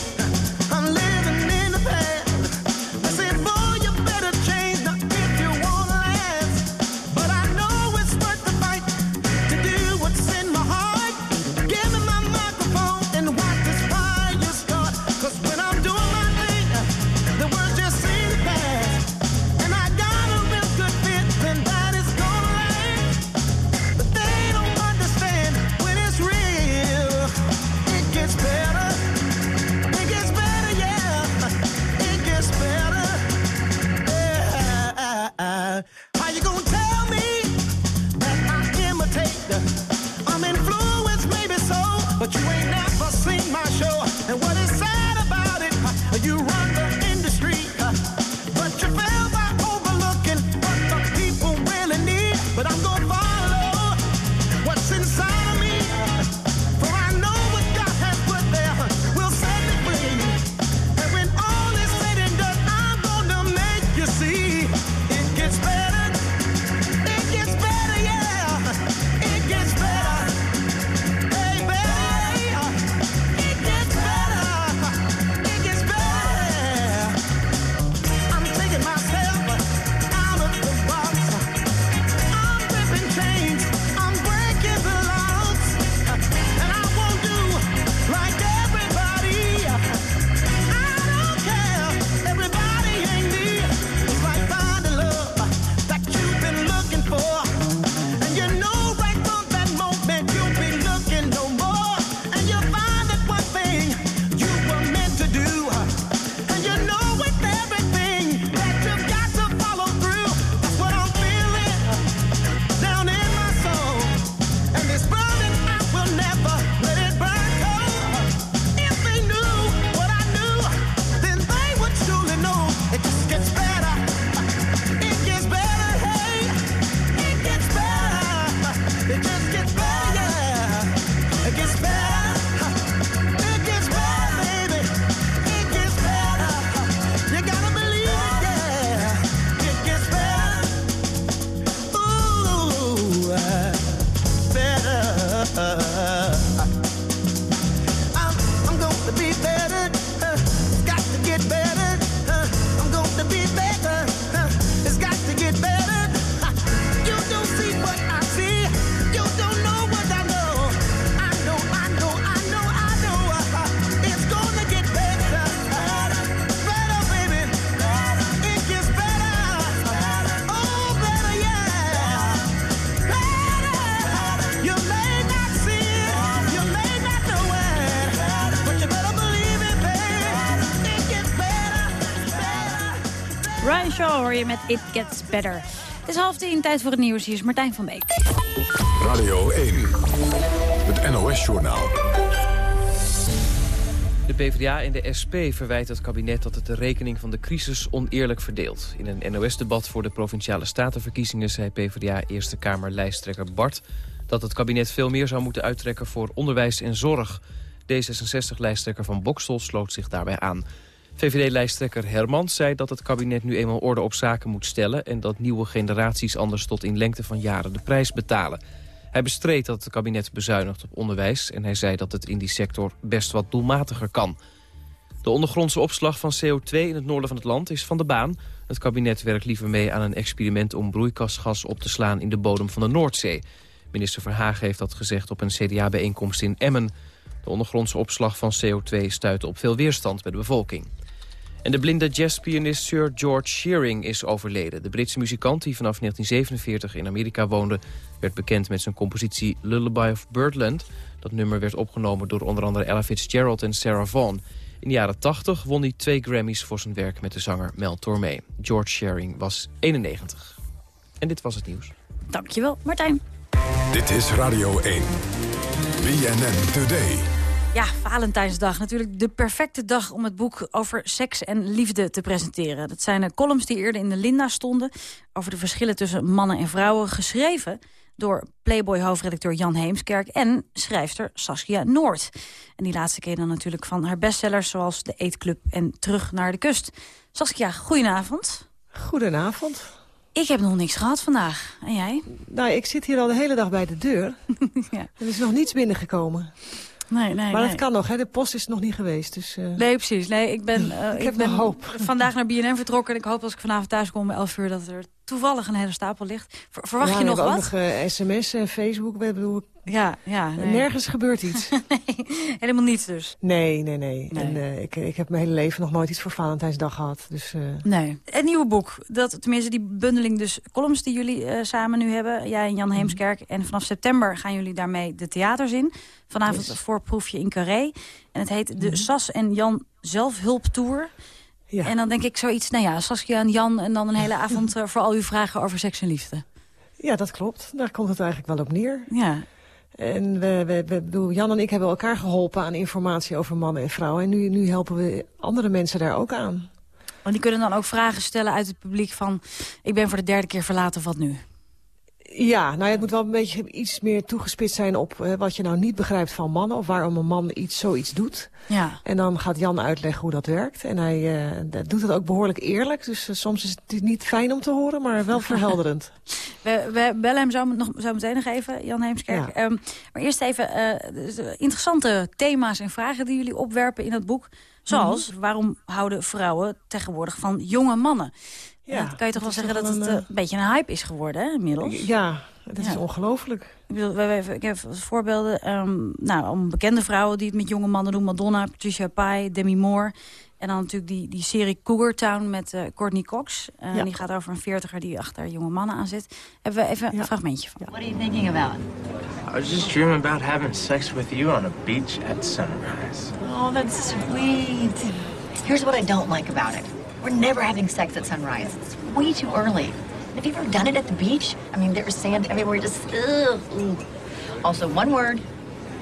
It Gets Better. Het is half tien, tijd voor het nieuws. Hier is Martijn van Beek. Radio 1, het NOS-journaal. De PvdA en de SP verwijten het kabinet dat het de rekening van de crisis oneerlijk verdeelt. In een NOS-debat voor de Provinciale Statenverkiezingen zei PvdA Eerste Kamer lijsttrekker Bart dat het kabinet veel meer zou moeten uittrekken voor onderwijs en zorg. D66-lijsttrekker van Bokstel sloot zich daarbij aan. VVD-lijsttrekker Hermans zei dat het kabinet nu eenmaal orde op zaken moet stellen... en dat nieuwe generaties anders tot in lengte van jaren de prijs betalen. Hij bestreed dat het kabinet bezuinigt op onderwijs... en hij zei dat het in die sector best wat doelmatiger kan. De ondergrondse opslag van CO2 in het noorden van het land is van de baan. Het kabinet werkt liever mee aan een experiment om broeikasgas op te slaan... in de bodem van de Noordzee. Minister Verhagen heeft dat gezegd op een CDA-bijeenkomst in Emmen. De ondergrondse opslag van CO2 stuitte op veel weerstand bij de bevolking. En de blinde jazzpianist Sir George Shearing is overleden. De Britse muzikant die vanaf 1947 in Amerika woonde... werd bekend met zijn compositie Lullaby of Birdland. Dat nummer werd opgenomen door onder andere Ella Fitzgerald en Sarah Vaughan. In de jaren 80 won hij twee Grammys voor zijn werk met de zanger Mel Tormé. George Shearing was 91. En dit was het nieuws. Dankjewel, Martijn. Dit is Radio 1. BNN Today. Ja, Valentijnsdag. Natuurlijk de perfecte dag om het boek over seks en liefde te presenteren. Dat zijn de columns die eerder in de Linda stonden... over de verschillen tussen mannen en vrouwen, geschreven door Playboy-hoofdredacteur Jan Heemskerk en schrijfster Saskia Noord. En die laatste keer dan natuurlijk van haar bestsellers... zoals De Eetclub en Terug naar de Kust. Saskia, goedenavond. Goedenavond. Ik heb nog niks gehad vandaag. En jij? Nou, ik zit hier al de hele dag bij de deur. ja. Er is nog niets binnengekomen. Nee, nee, maar nee. dat kan nog, hè? de post is nog niet geweest. Dus, uh... Nee, precies. Nee, ik ben, uh, ik, ik heb ben hoop. vandaag naar BNN vertrokken. En ik hoop als ik vanavond thuis kom om 11 uur dat er toevallig een hele stapel ligt. Ver verwacht ja, je nog wat? Uh, sms en Facebook. We bedoel, ja, ja. Nee. Nergens gebeurt iets. nee, helemaal niets dus. Nee, nee, nee. nee. En, uh, ik, ik heb mijn hele leven nog nooit iets voor Valentijnsdag gehad. Dus, uh... Nee. Het nieuwe boek, dat, tenminste die bundeling dus columns die jullie uh, samen nu hebben. Jij en Jan Heemskerk. Mm -hmm. En vanaf september gaan jullie daarmee de theaters in. Vanavond yes. voorproefje in Carré. En het heet de -hmm. Sas en Jan Zelfhulptour. Ja. En dan denk ik zoiets, nou ja, Saskia en Jan... en dan een hele avond voor al uw vragen over seks en liefde. Ja, dat klopt. Daar komt het eigenlijk wel op neer. Ja. En we, we, we, bedoel, Jan en ik hebben elkaar geholpen aan informatie over mannen en vrouwen. En nu, nu helpen we andere mensen daar ook aan. En die kunnen dan ook vragen stellen uit het publiek van... ik ben voor de derde keer verlaten, wat nu? Ja, nou ja, het moet wel een beetje iets meer toegespitst zijn op uh, wat je nou niet begrijpt van mannen. Of waarom een man iets, zoiets doet. Ja. En dan gaat Jan uitleggen hoe dat werkt. En hij uh, doet het ook behoorlijk eerlijk. Dus uh, soms is het niet fijn om te horen, maar wel verhelderend. we, we, bellen hem zo, nog, zo meteen nog even, Jan Heemskerk. Ja. Um, maar eerst even interessante thema's en vragen die jullie opwerpen in het boek. Zoals, mm -hmm. waarom houden vrouwen tegenwoordig van jonge mannen? Ja, dan kan je toch wel zeggen dat het een, een beetje een hype is geworden, hè, inmiddels? Ja, dat ja. is ongelooflijk. Ik, bedoel, ik heb voorbeelden, um, nou, om bekende vrouwen die het met jonge mannen doen. Madonna, Patricia Pai, Demi Moore. En dan natuurlijk die, die serie Cougar Town met uh, Courtney Cox. Uh, ja. Die gaat over een veertiger die achter jonge mannen aan zit. Hebben we even ja. een fragmentje van. What are you thinking about? I was just dreaming about having sex with you on a beach at sunrise. Oh, that's sweet. Here's what I don't like about it. We're never having sex at sunrise. It's way too early. Have you ever done it at the beach? I mean, there's sand everywhere. Just ugh. Also, one word: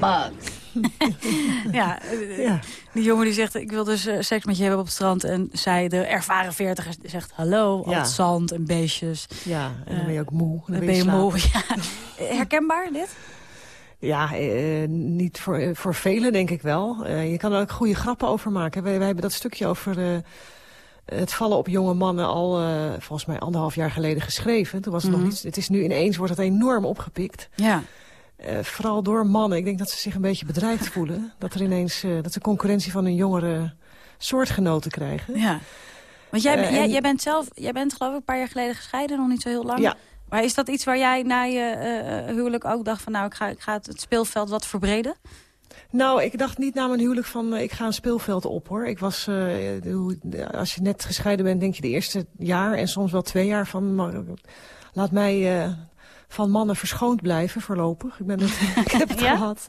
bugs. ja, ja, die jongen die zegt, ik wil dus uh, seks met je hebben op het strand. En zij, de ervaren veertiger, zegt hallo, ja. al zand en beestjes. Ja, en dan ben je ook moe. Dan, dan ben je, je moe, ja. Herkenbaar, dit? Ja, eh, niet voor, voor velen denk ik wel. Uh, je kan er ook goede grappen over maken. Wij, wij hebben dat stukje over... Uh, het vallen op jonge mannen al uh, volgens mij anderhalf jaar geleden geschreven. Toen was het mm -hmm. nog niet. Het is nu ineens wordt het enorm opgepikt. Ja. Uh, vooral door mannen. Ik denk dat ze zich een beetje bedreigd voelen. Dat er ineens uh, dat ze concurrentie van hun jongere soortgenoten krijgen. Ja. Want jij, jij, jij, bent zelf, jij bent geloof ik een paar jaar geleden gescheiden, nog niet zo heel lang. Ja. Maar is dat iets waar jij na je huwelijk ook dacht van nou ik ga, ik ga het speelveld wat verbreden? Nou, ik dacht niet na mijn huwelijk van, uh, ik ga een speelveld op, hoor. Ik was, uh, als je net gescheiden bent, denk je de eerste jaar en soms wel twee jaar van, maar, laat mij van mannen verschoond blijven voorlopig. Ik, ben het, ik heb het ja? gehad.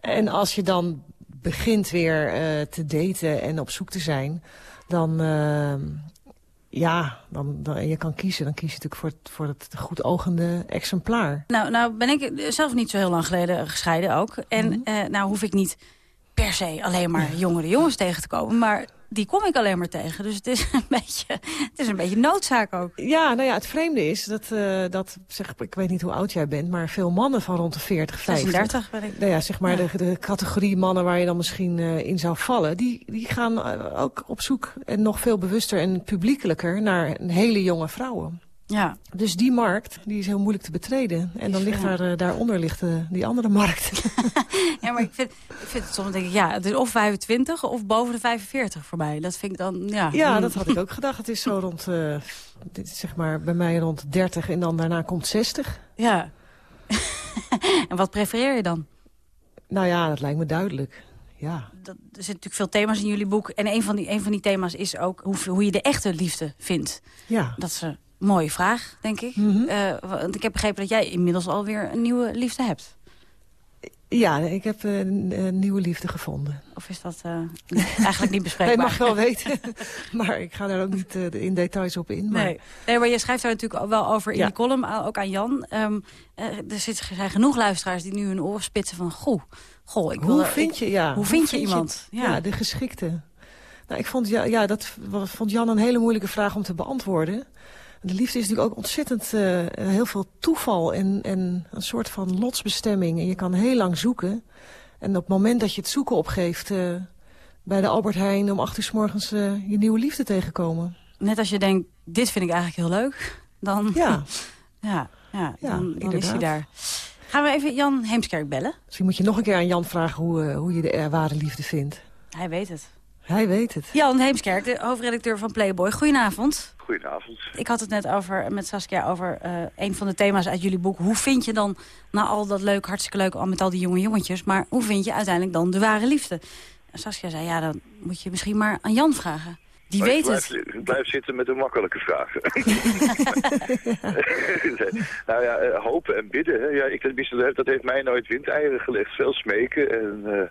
En als je dan begint weer te daten en op zoek te zijn, dan, Ja, dan, je kan kiezen. Dan kies je natuurlijk voor het, voor het goed ogende exemplaar. Nou, nou ben ik zelf niet zo heel lang geleden gescheiden ook. En Mhm. eh, nou hoef ik niet per se alleen maar jongere jongens tegen te komen. Maar die kom ik alleen maar tegen. Dus het is een beetje, het is een beetje noodzaak ook. Ja, nou ja, het vreemde is dat, eh, dat zeg, ik weet niet hoe oud jij bent... maar veel mannen van rond de 40, 50... 36 ben ik. Nou ja, zeg maar Ja. De, de categorie mannen waar je dan misschien eh, in zou vallen... Die, die gaan eh, ook op zoek en nog veel bewuster en publiekelijker... naar hele jonge vrouwen. Ja. Dus die markt die is heel moeilijk te betreden. En dan ligt daar, eh, daaronder ligt eh, die andere markt. Ja, maar ik vind, ik vind het soms denk ik, ja, het is of 25 of boven de 45 voor mij. Dat vind ik dan, ja. Ja, dat had ik ook gedacht. Het is zo rond, eh, dit is zeg maar bij mij rond 30 en dan daarna komt 60. Ja. en wat prefereer je dan? Nou ja, dat lijkt me duidelijk. Ja. Dat, er zitten natuurlijk veel thema's in jullie boek. En een van die, een van die thema's is ook hoe, hoe je de echte liefde vindt. Ja. Dat een mooie vraag, denk ik. Mhm. Eh, want ik heb begrepen dat jij inmiddels alweer een nieuwe liefde hebt. Ja, ik heb eh, een, een nieuwe liefde gevonden. Of is dat eh, eigenlijk niet Nee, bespreekbaar? mag wel weten. maar ik ga daar ook niet eh, in details op in. Maar... Nee. nee, maar je schrijft daar natuurlijk wel over in Ja. die column, ook aan Jan. Eh, er zijn genoeg luisteraars die nu hun oren spitsen van... Goh, goh ik wil Hoe er- vind ik- je, ja, hoe vind je iemand? Ja. Ja. de geschikte. Nou, ik vond, ja, ja, dat vond Jan een hele moeilijke vraag om te beantwoorden. De liefde is natuurlijk ook ontzettend eh, heel veel toeval en, en een soort van lotsbestemming. En je kan heel lang zoeken. En op het moment dat je het zoeken opgeeft eh, bij de Albert Heijn om acht uur s morgens eh, je nieuwe liefde tegenkomen. Net als je denkt, dit vind ik eigenlijk heel leuk, dan... Ja. ja, ja, Ja, dan, dan is hij daar. Gaan we even Jan Heemskerk bellen? Misschien moet je nog een keer aan Jan vragen hoe, hoe je de eh, ware liefde vindt. Hij weet het. Hij weet het. Jan Heemskerk, de hoofdredacteur van Playboy. Goedenavond. Goedenavond. Ik had het net over, met Saskia over eh, een van de thema's uit jullie boek. Hoe vind je dan, na al dat leuk, hartstikke leuk, al met al die jonge jongetjes... maar hoe vind je uiteindelijk dan de ware liefde? En Saskia zei, ja, dan moet je misschien maar aan Jan vragen. Die Maar ik weet blijf, het. Ik blijf zitten met de makkelijke vragen. nou ja, eh, hopen en bidden. Hè. Ja, ik, dat heeft mij nooit windeieren gelegd. Veel smeken en... eh,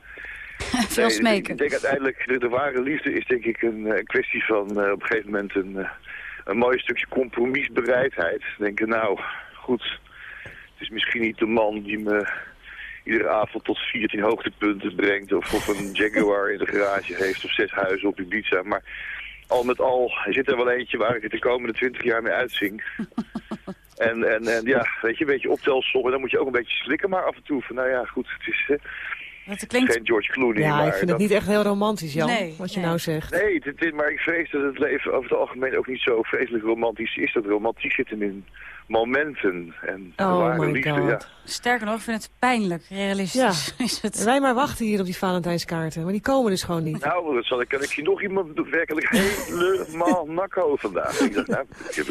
Veel smeken. Ik denk uiteindelijk, de, de ware liefde is denk ik een, eh, een kwestie van eh, op een gegeven moment een, eh, een mooi stukje compromisbereidheid. Denken, nou, goed, het is misschien niet de man die me iedere avond tot 14 hoogtepunten brengt... of, of een Jaguar in de garage heeft of zes huizen op Ibiza. Maar al met al zit er wel eentje waar ik het de komende 20 jaar mee uitzing. En, en, en ja, weet je, een beetje optelsom. En dan moet je ook een beetje slikken maar af en toe. Van, nou ja, goed, het is... Dat klinkt... geen George Clooney, Ja, maar ik vind dat- het niet echt heel romantisch, Jan, Nee, wat je nee. nou zegt. Nee, dit, dit- maar ik vrees dat het leven over het algemeen ook niet zo vreselijk romantisch is. Dat romantiek zit hem in momenten en de Oh ware my liefde. God. Ja. Sterker nog, ik vind het pijnlijk, realistisch. Is het. Wij maar wachten hier op die Valentijnskaarten, maar die komen dus gewoon niet. Nou, dat zal ik, kan ik zie nog iemand werkelijk helemaal nakko vandaag. Ik dacht, nou, ik heb,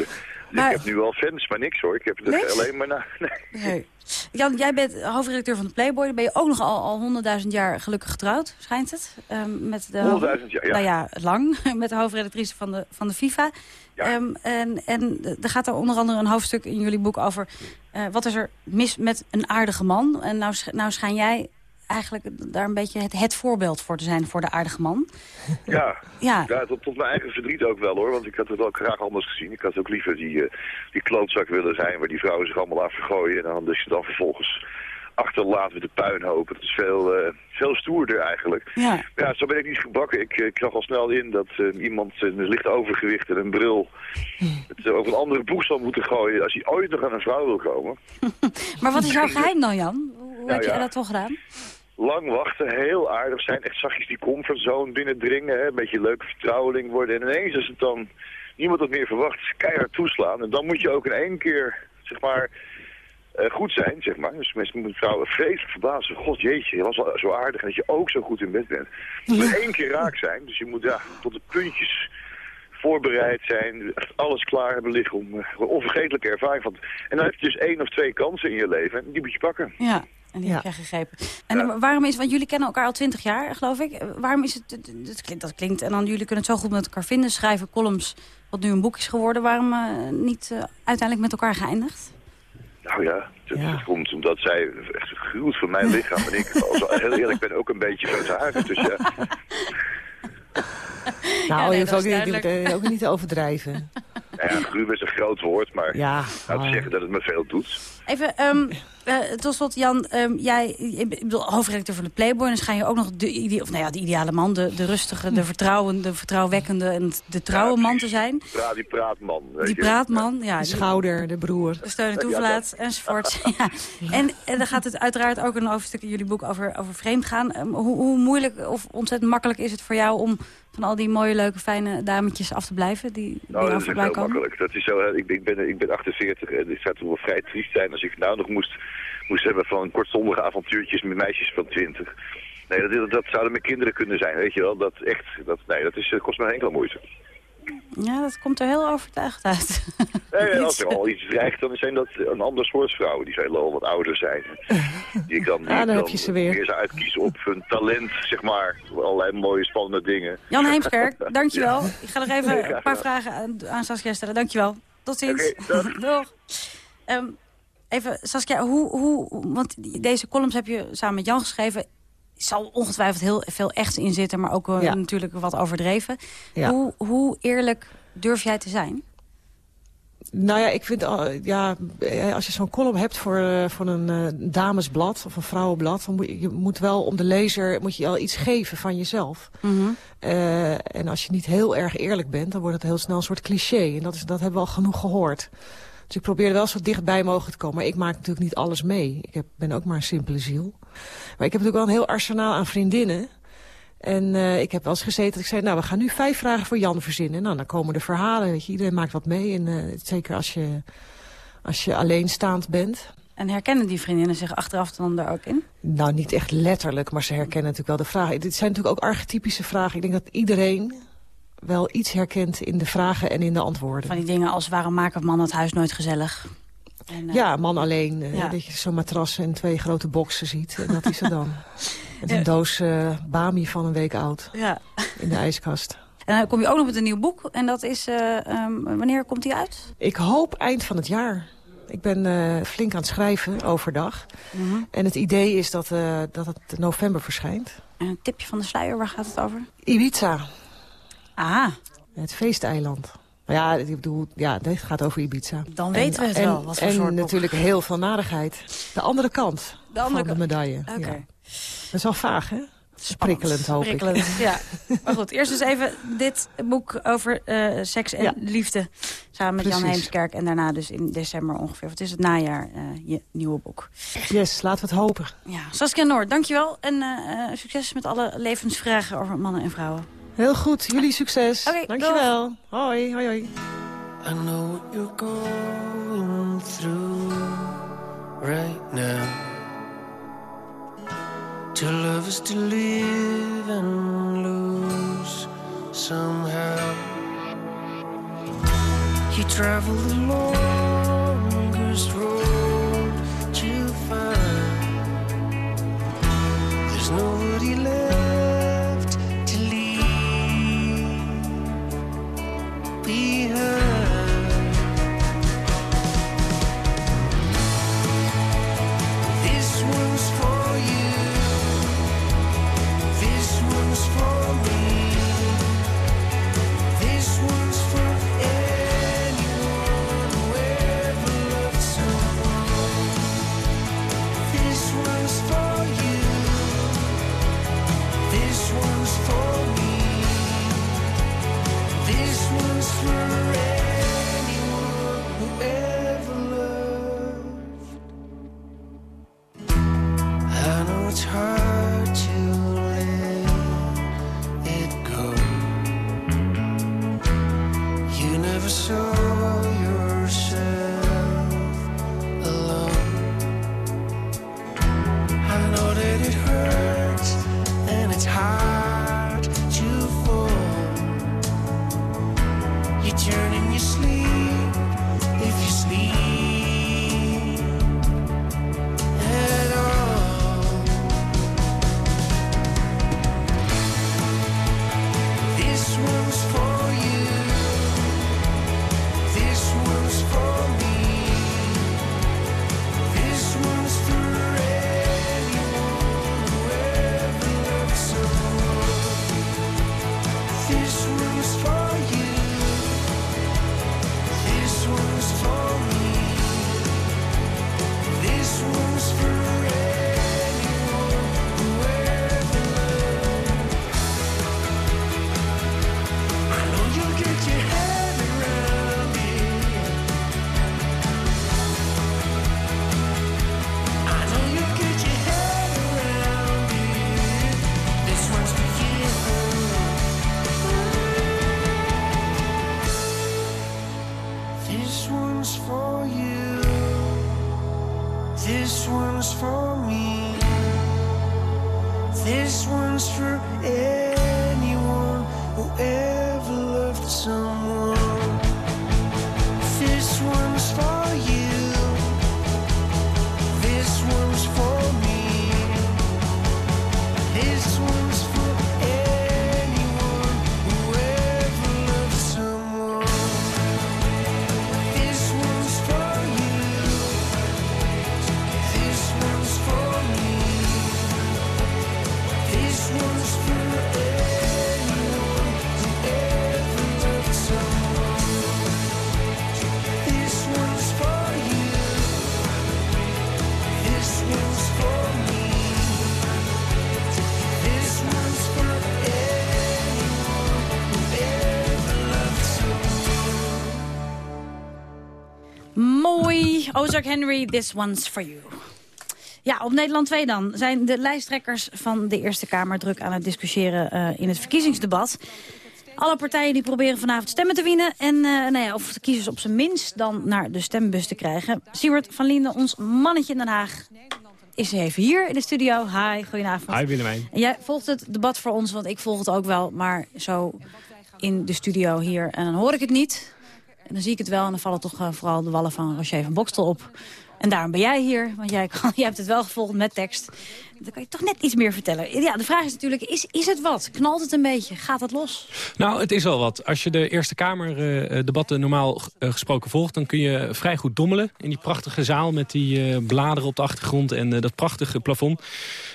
Maar- ik heb nu al fans, maar niks hoor. Ik heb er Niks? alleen maar naar. Nee. Nee. Jan, jij bent hoofdredacteur van de Playboy. Dan ben je ook nog al, 100.000 jaar gelukkig getrouwd, schijnt het. Ehm, met de, 100.000 jaar, ja. Nou ja, lang. Met de hoofdredactrice van de, van de FIFA. Ehm, en, en er gaat er onder andere een hoofdstuk in jullie boek over... eh, wat is er mis met een aardige man? En nou, nou schijn jij eigenlijk daar een beetje het, het voorbeeld voor te zijn voor de aardige man. Ja, Ja. ja tot, tot mijn eigen verdriet ook wel hoor. Want ik had het wel graag anders gezien. Ik had ook liever die, eh, die klootzak willen zijn waar die vrouwen zich allemaal aan vergooien. En dan dus je dan vervolgens achterlaat met de puinhoop. Het is veel, eh, veel stoerder eigenlijk. Ja. Ja, zo ben ik niet gebakken. Ik, eh, ik zag al snel in dat iemand een licht overgewicht en een bril het over een andere boeg zal moeten gooien als hij ooit nog aan een vrouw wil komen. Maar wat is jouw geheim dan, Jan? Hoe Nou heb ja. dat toch gedaan? Lang wachten, heel aardig zijn, echt zachtjes die comfortzone binnendringen, hè, een beetje leuke vertrouweling worden. En ineens als het dan niemand dat meer verwacht, keihard toeslaan. En dan moet je ook in één keer, zeg maar, eh, goed zijn, zeg maar. Dus mensen moeten vrouwen vreselijk verbazen. God jeetje, je was al zo aardig en dat je ook zo goed in bed bent. Je moet één keer raak zijn, dus je moet ja, tot de puntjes voorbereid zijn, echt alles klaar hebben liggen om eh, een onvergetelijke ervaring van. En dan heb je dus één of twee kansen in je leven en die moet je pakken. Ja, en die heb jij gegrepen. En waarom is, want jullie kennen elkaar al twintig jaar, geloof ik. Waarom is het, het klinkt, dat klinkt, en dan jullie kunnen het zo goed met elkaar vinden, schrijven columns, wat nu een boek is geworden. Waarom eh, niet eh, uiteindelijk met elkaar geëindigd? Nou ja, dat, dat komt omdat zij echt gruwt van mijn lichaam. En ik, als ik heel eerlijk ben, ook een beetje van haar. Dus ja, Nou, nee, je dat hoeft ook, is niet, duidelijk. eh, ook niet te overdrijven. Ja, gruwen is een groot woord, maar Ja, laten we maar- zeggen dat het me veel doet. Even, ehm, eh, tot slot Jan, ehm, jij, ik bedoel, hoofdredacteur van de Playboy... en dan schijn je ook nog de, ide of, nou ja, de ideale man, de, de rustige, de vertrouwende, de vertrouwwekkende... en de trouwe man te zijn. Ja, die praatman. weet Die je. praatman, ja. De schouder, de broer. De steun en Ja, toeverlaat, enzovoort. Ja. En, en dan gaat het uiteraard ook een hoofdstuk in jullie boek over, over vreemd gaan. Ehm, hoe, hoe moeilijk of ontzettend makkelijk is het voor jou om van al die mooie, leuke, fijne dametjes af te blijven? Die Nou, dat is heel komen? makkelijk. Dat is zo, ik, ben- ik, ben, ik ben 48 en ik zou toch wel vrij triest zijn als ik nou nog moest, moest hebben van kortstondige avontuurtjes met meisjes van 20. Nee, dat, dat, zouden mijn kinderen kunnen zijn, weet je wel. Dat echt, dat, nee, dat is, dat kost me geen enkele moeite. Ja, dat komt er heel overtuigd uit. Nee, als er al iets dreigt, dan zijn dat een ander soort vrouwen die veel wat ouder zijn. Die ik dan, die ik daar heb dan je ze weer. meer uitkiezen op hun talent, zeg maar. Allerlei mooie, spannende dingen. Jan Heemskerk, dankjewel. Ik ga nog even een paar vragen aan, aan Saskia stellen. Dankjewel. Tot ziens. Oké, dag. Doeg. Ehm, even, Saskia, hoe, hoe, want deze columns heb je samen met Jan geschreven. Zal ongetwijfeld heel veel echt in zitten, maar ook Ja. natuurlijk wat overdreven. Ja. Hoe, hoe eerlijk durf jij te zijn? Nou ja, ik vind, ja, eh, als je zo'n column hebt voor, eh, voor een eh, damesblad of een vrouwenblad, dan moet je, je moet wel om de lezer moet je al iets geven van jezelf. Eh, en als je niet heel erg eerlijk bent, dan wordt het heel snel een soort cliché. En dat, is, dat hebben we al genoeg gehoord. Dus ik probeer er wel zo dichtbij mogelijk te komen. Maar ik maak natuurlijk niet alles mee. Ik heb, ben ook maar een simpele ziel. Maar ik heb natuurlijk wel een heel arsenaal aan vriendinnen. En eh, ik heb wel eens gezeten dat ik zei, nou, we gaan nu vijf vragen voor Jan verzinnen. Nou, dan komen de verhalen, weet je, iedereen maakt wat mee. En eh, zeker als je, als je alleenstaand bent. En herkennen die vriendinnen zich achteraf dan daar ook in? Nou, niet echt letterlijk, maar ze herkennen natuurlijk wel de vragen. Dit zijn natuurlijk ook archetypische vragen. Ik denk dat iedereen wel iets herkent in de vragen en in de antwoorden. Van die dingen als waarom maken mannen het huis nooit gezellig? En, eh, Ja, man alleen. eh, Ja. Dat je zo'n matras en twee grote boxen ziet. En dat is er dan. Met een doos eh, Bami van een week oud Ja. in de ijskast. En dan kom je ook nog met een nieuw boek. En dat is, eh, ehm, wanneer komt die uit? Ik hoop eind van het jaar. Ik ben eh, flink aan het schrijven overdag. Mhm. En het idee is dat, eh, dat het in november verschijnt. En een tipje van de sluier, waar gaat het over? Ibiza. Ah. Het feesteiland. Ja, ik bedoel, ja, dit gaat over Ibiza. Dan weten we het en, wel, wat voor en soort natuurlijk heel veel narigheid. De andere kant De andere van de kant. medaille. Oké. Ja. Dat is wel vaag, hè? Prikkelend, hoop Prikkelend, ik. ja. Maar goed, eerst dus even dit boek over eh, seks en Ja. liefde. Samen met Jan. Heemskerk. En daarna dus in december ongeveer. Wat is het najaar, eh, je nieuwe boek. Yes, laten we het hopen. Ja, Saskia Noord, dankjewel. En eh, succes met alle levensvragen over mannen en vrouwen. Heel goed, jullie succes. Dankjewel. Hoi, hoi, hoi. I know what you're going through right now. To love is to live and lose somehow. You travel the longest road to find. There's nobody left behind. This This Ozark Henry, this one's for you. Ja, op Nederland 2 dan zijn de lijsttrekkers van de Eerste Kamer druk aan het discussiëren eh, in het verkiezingsdebat. Alle partijen die proberen vanavond stemmen te winnen. En eh, nou ja, of de kiezers op zijn minst dan naar de stembus te krijgen. Siewert van Linden, ons mannetje in Den Haag, is even hier in de studio. Hi, goedenavond. Hi Willemijn. En jij volgt het debat voor ons, want ik volg het ook wel. Maar zo in de studio hier. En dan hoor ik het niet. En dan zie ik het wel en dan vallen toch eh, vooral de wallen van Roger van Bokstel op. En daarom ben jij hier, want jij, kan, jij hebt het wel gevolgd met tekst. Dan kan je toch net iets meer vertellen. Ja, de vraag is natuurlijk, is, is het wat? Knalt het een beetje? Gaat het los? Nou, het is wel wat. Als je de Eerste Kamerdebatten normaal eh, gesproken volgt... dan kun je vrij goed dommelen in die prachtige zaal... met die eh, bladeren op de achtergrond en eh, dat prachtige plafond.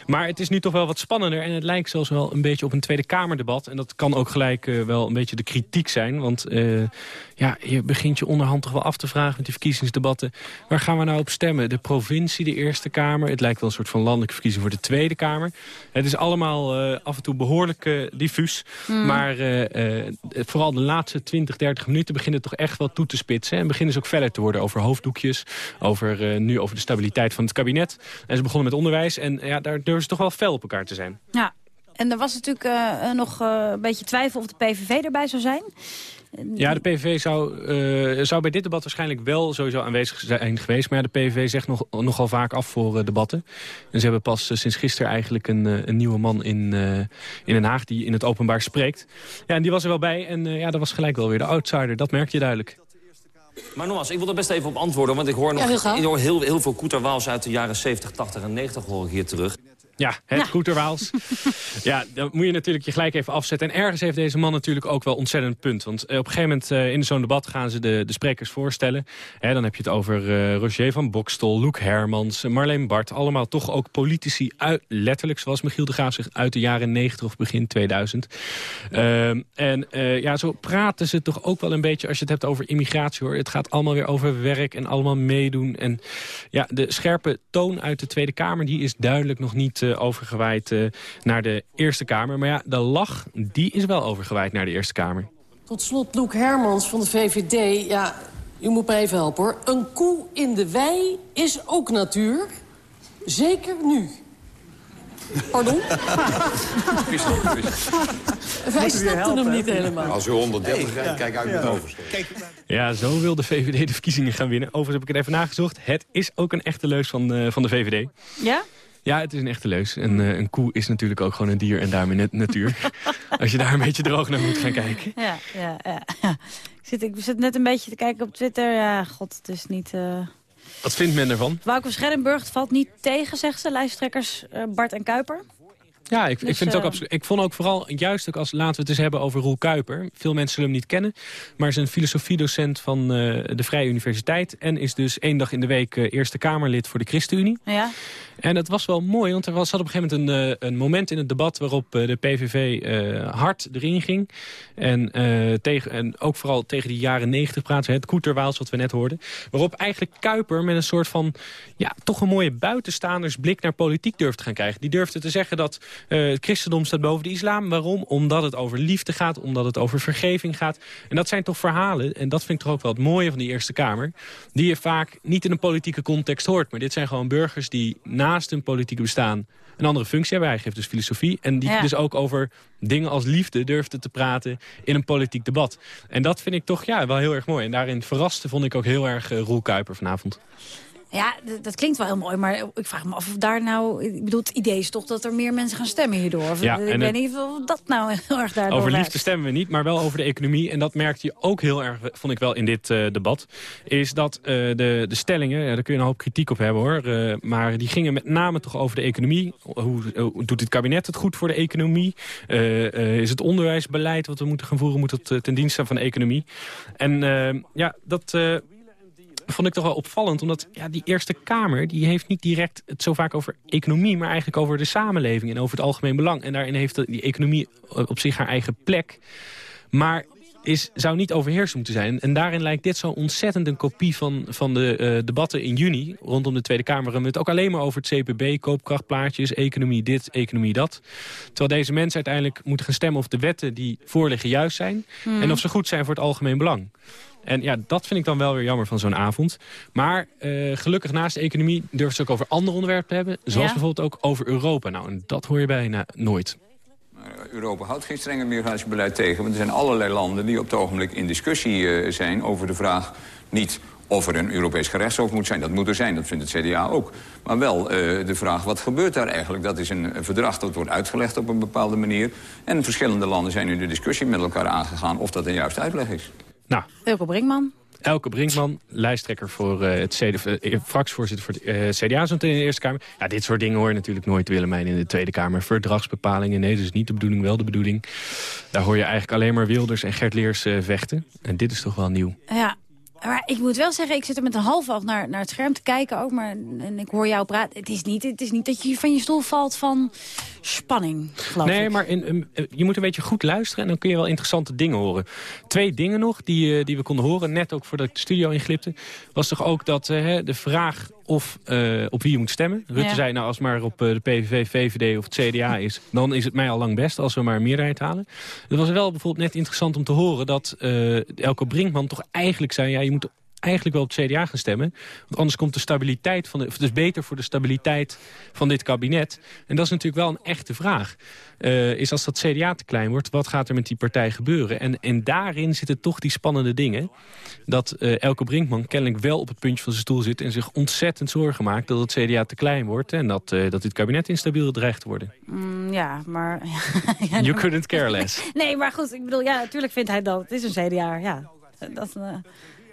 Maar het is nu toch wel wat spannender... en het lijkt zelfs wel een beetje op een Tweede Kamerdebat. En dat kan ook gelijk eh, wel een beetje de kritiek zijn. Want eh, ja, je begint je onderhand toch wel af te vragen... met die verkiezingsdebatten. Waar gaan we nou op stemmen? De provincie, de Eerste Kamer. Het lijkt wel een soort van landelijke verkiezing voor de Tweede Kamer. Het is allemaal eh, af en toe behoorlijk eh, diffuus. Mm. Maar eh, vooral de laatste 20, 30 minuten beginnen toch echt wel toe te spitsen. En beginnen ze ook verder te worden over hoofddoekjes. Over, nu over de stabiliteit van het kabinet. En ze begonnen met onderwijs. En ja, daar durven ze toch wel fel op elkaar te zijn. Ja, en er was natuurlijk nog een beetje twijfel of de PVV erbij zou zijn. Ja, de PVV zou, eh, zou bij dit debat waarschijnlijk wel sowieso aanwezig zijn geweest. Maar ja, de PVV zegt nog, nogal vaak af voor eh, debatten. En ze hebben pas eh, sinds gisteren eigenlijk een, een nieuwe man in, eh, in Den Haag... die in het openbaar spreekt. Ja, en die was er wel bij. En eh, ja, dat was gelijk wel weer de outsider. Dat merk je duidelijk. Maar nogmaals, ik wil er best even op antwoorden, want ik hoor, nog, Ja, heel graag. ik hoor heel, heel veel koeterwaals uit de jaren 70, 80 en 90 hoor ik hier terug. Ja, het Koeterwaals. ja, dan moet je natuurlijk je gelijk even afzetten. En ergens heeft deze man natuurlijk ook wel ontzettend punt. Want eh, op een gegeven moment eh, in zo'n debat gaan ze de, de sprekers voorstellen. Hè, dan heb je het over eh, Roger van Bokstel, Loek Hermans, Marleen Bart. Allemaal toch ook politici, uit, letterlijk zoals Michiel de Graaf zegt... uit de jaren 90 of begin 2000. Ehm, en ja, zo praten ze toch ook wel een beetje als je het hebt over immigratie. hoor. Het gaat allemaal weer over werk en allemaal meedoen. En ja, de scherpe toon uit de Tweede Kamer... die is duidelijk nog niet overgewaaid eh, naar de Eerste Kamer. Maar ja, de lach, die is wel overgewaaid naar de Eerste Kamer. Tot slot Loek Hermans van de VVD. Ja, u moet me even helpen hoor. Een koe in de wei is ook natuur. Zeker nu. Pardon? Wij snapten hem niet helemaal. Als u 130 rijdt, kijk uit met oversteken. Ja, zo wil de VVD de verkiezingen gaan winnen. Overigens heb ik het even nagezocht. Het is ook een echte leus van, eh, van de VVD. Ja? Ja, het is een echte leus. En eh, een koe is natuurlijk ook gewoon een dier en daarmee net natuur. Als je daar een beetje droog naar moet gaan kijken. Ja, ja, ja. ja. Ik, zit, ik zit net een beetje te kijken op Twitter. Ja, god, het is niet... eh Wat vindt men ervan? Wouter Scherrenburg het valt niet tegen, zegt ze. Lijsttrekkers eh, Bart en Kuiper. Ja, ik, ik Dus, vind het ook eh, absoluut. Ik vond ook vooral, juist ook als laten we het eens hebben over Roel Kuiper. Veel mensen zullen hem niet kennen, maar is een filosofiedocent van eh, de Vrije Universiteit. En is dus één dag in de week eh, Eerste Kamerlid voor de ChristenUnie. Ja. En dat was wel mooi, want er was, zat op een gegeven moment een, een moment in het debat... waarop de PVV hard erin ging. En, tegen, en ook vooral tegen die jaren negentig praten, het koeterwaals wat we net hoorden. Waarop eigenlijk Kuiper met een soort van, ja, toch een mooie buitenstaandersblik naar politiek durfde te gaan krijgen. Die durfde te zeggen dat Eh, het christendom staat boven de islam. Waarom? Omdat het over liefde gaat, omdat het over vergeving gaat. En dat zijn toch verhalen, en dat vind ik toch ook wel het mooie van die Eerste Kamer... die je vaak niet in een politieke context hoort. Maar dit zijn gewoon burgers die naast hun politieke bestaan een andere functie hebben. Hij geeft dus filosofie. En die Ja. dus ook over dingen als liefde durfde te praten in een politiek debat. En dat vind ik toch ja, wel heel erg mooi. En daarin verraste vond ik ook heel erg uh, Roel Kuiper vanavond. Ja, dat klinkt wel heel mooi, maar ik vraag me af of daar nou... Ik bedoel, het idee is toch dat er meer mensen gaan stemmen hierdoor. Of, Ja, ik weet het- niet of dat nou heel erg daardoor Over liefde stemmen we niet, maar wel over de economie. En dat merkte je ook heel erg, vond ik wel, in dit eh, debat. Is dat eh, de, de stellingen, ja, daar kun je een hoop kritiek op hebben hoor. eh, maar die gingen met name toch over de economie. Hoe, hoe doet het kabinet het goed voor de economie? Is het onderwijsbeleid wat we moeten gaan voeren, moet het ten dienste staan van de economie? En ja, dat... vond ik toch wel opvallend. Omdat ja, die Eerste Kamer die heeft niet direct het zo vaak over economie... maar eigenlijk over de samenleving en over het algemeen belang. En daarin heeft die economie op zich haar eigen plek. Maar is, zou niet overheersend moeten zijn. En daarin lijkt dit zo ontzettend een kopie van, van de eh, debatten in juni... rondom de Tweede Kamer. En we het ook alleen maar over het CPB, koopkrachtplaatjes... economie dit, economie dat. Terwijl deze mensen uiteindelijk moeten gaan stemmen... of de wetten die voorliggen juist zijn... Hmm. en of ze goed zijn voor het algemeen belang. En ja, dat vind ik dan wel weer jammer van zo'n avond. Maar eh, gelukkig naast de economie durven ze ook over andere onderwerpen te hebben. Zoals Ja. bijvoorbeeld ook over Europa. Nou, en dat hoor je bijna nooit. Europa houdt geen strenger migratiebeleid tegen. Want er zijn allerlei landen die op het ogenblik in discussie eh, zijn... over de vraag niet of er een Europees gerechtshof moet zijn. Dat moet er zijn, dat vindt het CDA ook. Maar wel eh, de vraag, wat gebeurt daar eigenlijk? Dat is een, een verdrag dat wordt uitgelegd op een bepaalde manier. En verschillende landen zijn nu de discussie met elkaar aangegaan... of dat een juiste uitleg is. Nou, Wilco Brinkman. Elke Brinkman, lijsttrekker voor eh, het CD, eh, fractievoorzitter voor het eh, CDA zo in de Eerste Kamer. Ja, dit soort dingen hoor je natuurlijk nooit Willemijn in de Tweede Kamer. Verdragsbepalingen, nee, dat is niet de bedoeling, wel de bedoeling. Daar hoor je eigenlijk alleen maar Wilders en Gert Leers vechten. En dit is toch wel nieuw. Ja, maar ik moet wel zeggen, ik zit er met een half af naar, naar het scherm te kijken ook. Maar en ik hoor jou praten. Het is, niet, het is niet dat je van je stoel valt van spanning, geloof nee, ik. maar in, in- eh, je moet een beetje goed luisteren en dan kun je wel interessante dingen horen. Twee dingen nog die, eh, die we konden horen, net ook voordat ik de studio inglipte... was toch ook dat eh, hè, de vraag of op wie je moet stemmen. Rutte Ja. zei, nou als het maar op de PVV, VVD of het CDA is... dan is het mij al lang best als we maar een meerderheid halen. Het was wel bijvoorbeeld net interessant om te horen dat eh Elko Brinkman toch eigenlijk zei... ja, je moet eigenlijk wel op het CDA gaan stemmen. Want anders komt de stabiliteit van de, of het is beter voor de stabiliteit van dit kabinet. En dat is natuurlijk wel een echte vraag. Eh, is als dat CDA te klein wordt, wat gaat er met die partij gebeuren? En, en daarin zitten toch die spannende dingen. Dat eh Elke Brinkman kennelijk wel op het puntje van zijn stoel zit... en zich ontzettend zorgen maakt dat het CDA te klein wordt... en dat, eh, dat dit kabinet instabiel dreigt te worden. Mm, ja, maar... ja, You couldn't care less. Nee, maar goed, ik bedoel, ja, natuurlijk vindt hij dat. Het is een CDA, ja. Dat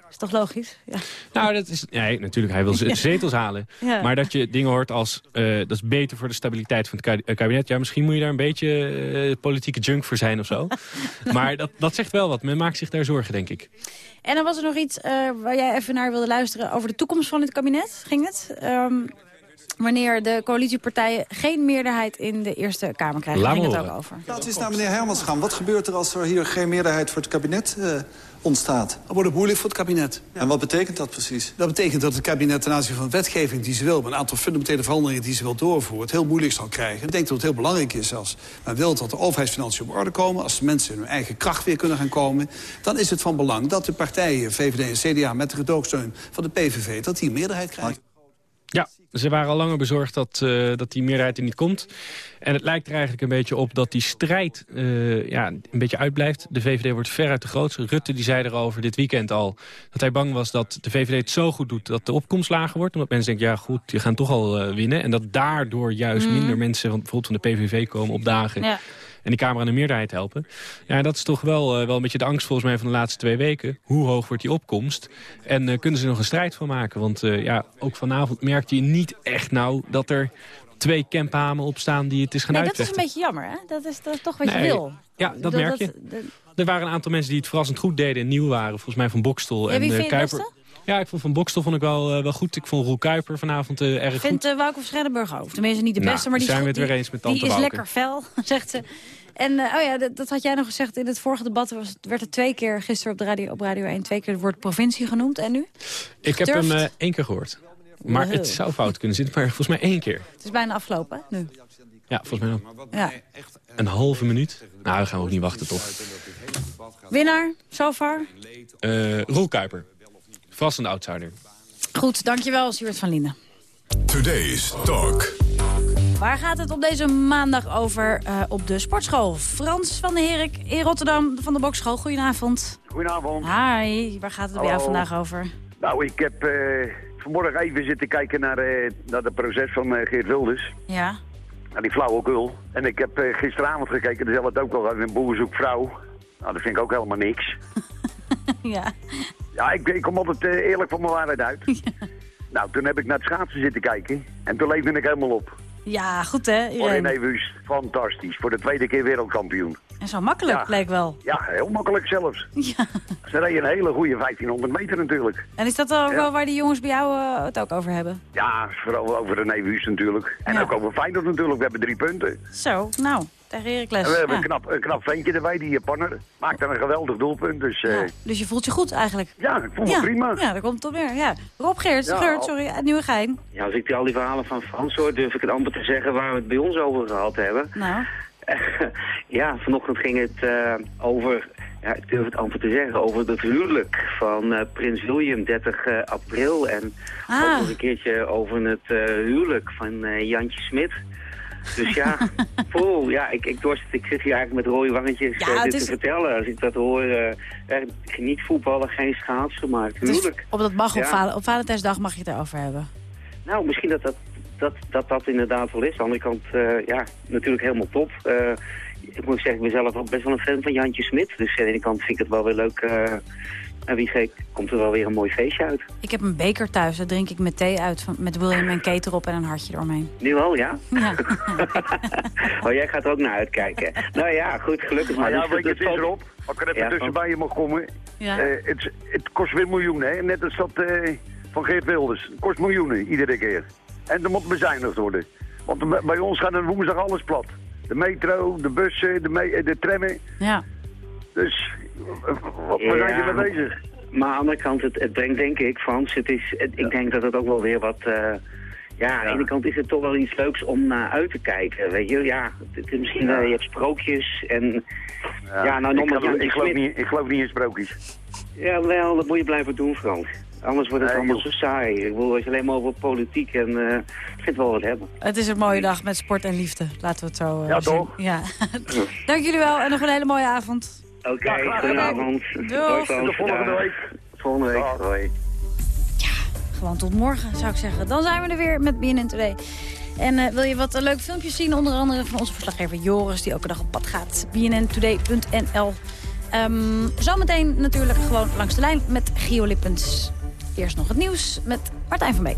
is toch logisch? Ja. Nou, dat is, nee, natuurlijk, hij wil Ja. zetels halen. Ja. Maar dat je dingen hoort als, eh, dat is beter voor de stabiliteit van het eh, kabinet. Ja, misschien moet je daar een beetje eh, politieke junk voor zijn of zo. maar dat, dat zegt wel wat. Men maakt zich daar zorgen, denk ik. En dan was er nog iets waar jij even naar wilde luisteren over de toekomst van dit kabinet, ging het? Ehm, wanneer de coalitiepartijen geen meerderheid in de Eerste Kamer krijgen, Laat ging het ook over. Laten we eens naar meneer Hermans gaan. Wat gebeurt er als er hier geen meerderheid voor het kabinet eh, ontstaat? Dan wordt het moeilijk voor het kabinet. En wat betekent dat precies? Dat betekent dat het kabinet ten aanzien van de wetgeving die ze wil... een aantal fundamentele veranderingen die ze wil doorvoeren... het heel moeilijk zal krijgen. Ik denk dat het heel belangrijk is als men wil dat de overheidsfinanciën op orde komen... als de mensen in hun eigen kracht weer kunnen gaan komen... dan is het van belang dat de partijen, VVD en CDA... met de gedoogsteun van de PVV, dat die een meerderheid krijgen. Ja, ze waren al langer bezorgd dat, eh, dat die meerderheid er niet komt. En het lijkt er eigenlijk een beetje op dat die strijd eh, ja, een beetje uitblijft. De VVD wordt veruit de grootste. Rutte die zei erover dit weekend al dat hij bang was dat de VVD het zo goed doet... dat de opkomst lager wordt. Omdat mensen denken, ja goed, die gaan toch al eh, winnen. En dat daardoor juist Mhm. minder mensen van, bijvoorbeeld van de PVV komen opdagen... Ja. En die Kamer aan de meerderheid helpen. Ja, dat is toch wel, eh, wel een beetje de angst volgens mij van de laatste twee weken. Hoe hoog wordt die opkomst? En eh, kunnen ze er nog een strijd van maken? Want eh, ja, ook vanavond merkte je niet echt nou dat er twee campamen op staan die het is gaan Nee, dat is een beetje jammer, hè? Dat is, dat is toch wat je wil. Ja, dat merk je. Er waren een aantal mensen die het verrassend goed deden en nieuw waren. Volgens mij van Bokstel Ja, en vind Kuiper. beste? Ja, ik vond van Bokstel vond ik wel, wel goed. Ik vond Roel Kuiper vanavond eh, erg goed. Vindt uh, Wouter Schredenburg ook. Tenminste, niet de Nou, beste, maar die, zijn we het weer eens met die is lekker fel, zegt ze. En eh, oh ja, dat, dat had jij nog gezegd in het vorige debat. Was, werd er twee keer gisteren op, de radio, op Radio 1 twee keer het woord provincie genoemd. En nu? Ik heb hem eh, één keer gehoord. Maar het zou fout kunnen zitten, maar volgens mij één keer. Het is bijna afgelopen, nu. Ja, volgens mij nog Ja. een halve minuut. Nou, dan gaan we ook niet wachten, toch? Winnaar, so far? Eh Roel Kuiper. Verrassende outsider. Goed, dankjewel, Stuart van Linden. Today's Talk. Waar gaat het op deze maandag over eh, op de sportschool? Frans van de Herik in Rotterdam van de Bokschool. Goedenavond. Goedenavond. Hi, waar gaat het bij jou vandaag over? Nou, ik heb eh, vanmorgen even zitten kijken naar, eh naar het proces van Geert Wilders. Ja. Naar die flauwekul. En ik heb gisteravond gekeken, dus het ook al een boer zoekt vrouw. Nou, dat vind ik ook helemaal niks. ja. Ja, ik, ik kom altijd eerlijk van mijn waarheid uit. Nou, toen heb ik naar het schaatsen zitten kijken. En toen leefde ik helemaal op. Ja, goed hè, Voor Irene? René Wust, fantastisch. Voor de tweede keer wereldkampioen. En zo makkelijk, Ja. bleek wel. Ja, heel makkelijk zelfs. Ja. Ze reden een hele goede 1500 meter natuurlijk. En is dat ook Ja. wel waar die jongens bij jou eh, het ook over hebben? Ja, vooral over René Wust natuurlijk. En ook over Feyenoord natuurlijk. We hebben drie punten. Zo, nou, tegen Heracles. En we hebben Ja. een, knap, een knap ventje erbij, die Japanner. Maakt dan een geweldig doelpunt. Dus eh, Dus je voelt je goed eigenlijk? ja, ik voel me ja. prima. Ja, daar komt het op weer. Ja. Rob Geert, al- sorry, uit Nieuwegein. Ja, als ik die, al die verhalen van Frans hoor, durf ik het amper te zeggen waar we het bij ons over gehad hebben. Nou, ja, vanochtend ging het eh, over, ja, ik durf het amper te zeggen, over het huwelijk van eh, prins William 30 eh, april. En Ah. ook nog een keertje over het eh, huwelijk van eh, Jantje Smit. Dus ja, poeh, ja ik, ik, dorst, ik zit hier eigenlijk met rode wangetjes Ja, eh, dit is- te vertellen. Als ik dat hoor, eh, eh, niet voetballen, geen schaatsen, maar het dus op, dat mag op, val- op Valentijnsdag mag je het erover hebben. Nou, misschien dat dat, dat, dat, dat inderdaad wel is. Aan de andere kant, eh, ja, natuurlijk helemaal top. Ik moet zeggen, ik ben zelf ook best wel een fan van Jantje Smit. Dus aan de ene kant vind ik het wel weer leuk. En wie weet komt er wel weer een mooi feestje uit. Ik heb een beker thuis, daar drink ik met thee uit. Van, met William en Kate erop en een hartje eromheen. Nu al, ja? Ja. oh, jij gaat er ook naar uitkijken. nou ja, goed, gelukkig maar. Maar ja, Dus dat- het is erop. Als ik er even Ja, tussen van- bij je mag komen. Ja. Eh, het, het kost weer miljoenen, hè. Net als dat eh, van Geert Wilders. Het kost miljoenen, iedere keer. En er moet bezuinigd worden. Want bij- ons gaat er woensdag alles plat. De metro, de bussen, de, me eh, de trammen. Ja. Dus, wat waar zijn je mee bezig? Maar aan de andere kant, het, het brengt denk ik, Frans, het is, het- ik denk dat het ook wel weer wat... eh, ja, aan de ene kant is het toch wel iets leuks om naar uit te kijken, weet je. Ja, het is misschien, eh, je hebt sprookjes en... Ja, nou, ik, geloof, ik, geloof niet, ik geloof niet in sprookjes. Ja, wel, dat moet je blijven doen, Frans. Anders wordt het Nee, allemaal zo saai. Ik bedoel, als je alleen maar over politiek en... eh ik vind wel wat hebben. Het is een mooie dag met sport en liefde. Laten we het zo eh, Ja, zien. toch? Ja. Dank jullie wel en nog een hele mooie avond. Oké, goedenavond. Doeg. Frans. Tot volgende week. Tot volgende week. Hoi. Gewoon tot morgen, zou ik zeggen. Dan zijn we er weer met BNN Today. En eh, wil je wat eh, leuke filmpjes zien? Onder andere van onze verslaggever Joris, die elke dag op pad gaat. bnntoday.nl Ehm Zometeen natuurlijk gewoon langs de lijn met Gio Lippens. Eerst nog het nieuws met Martijn van Beek.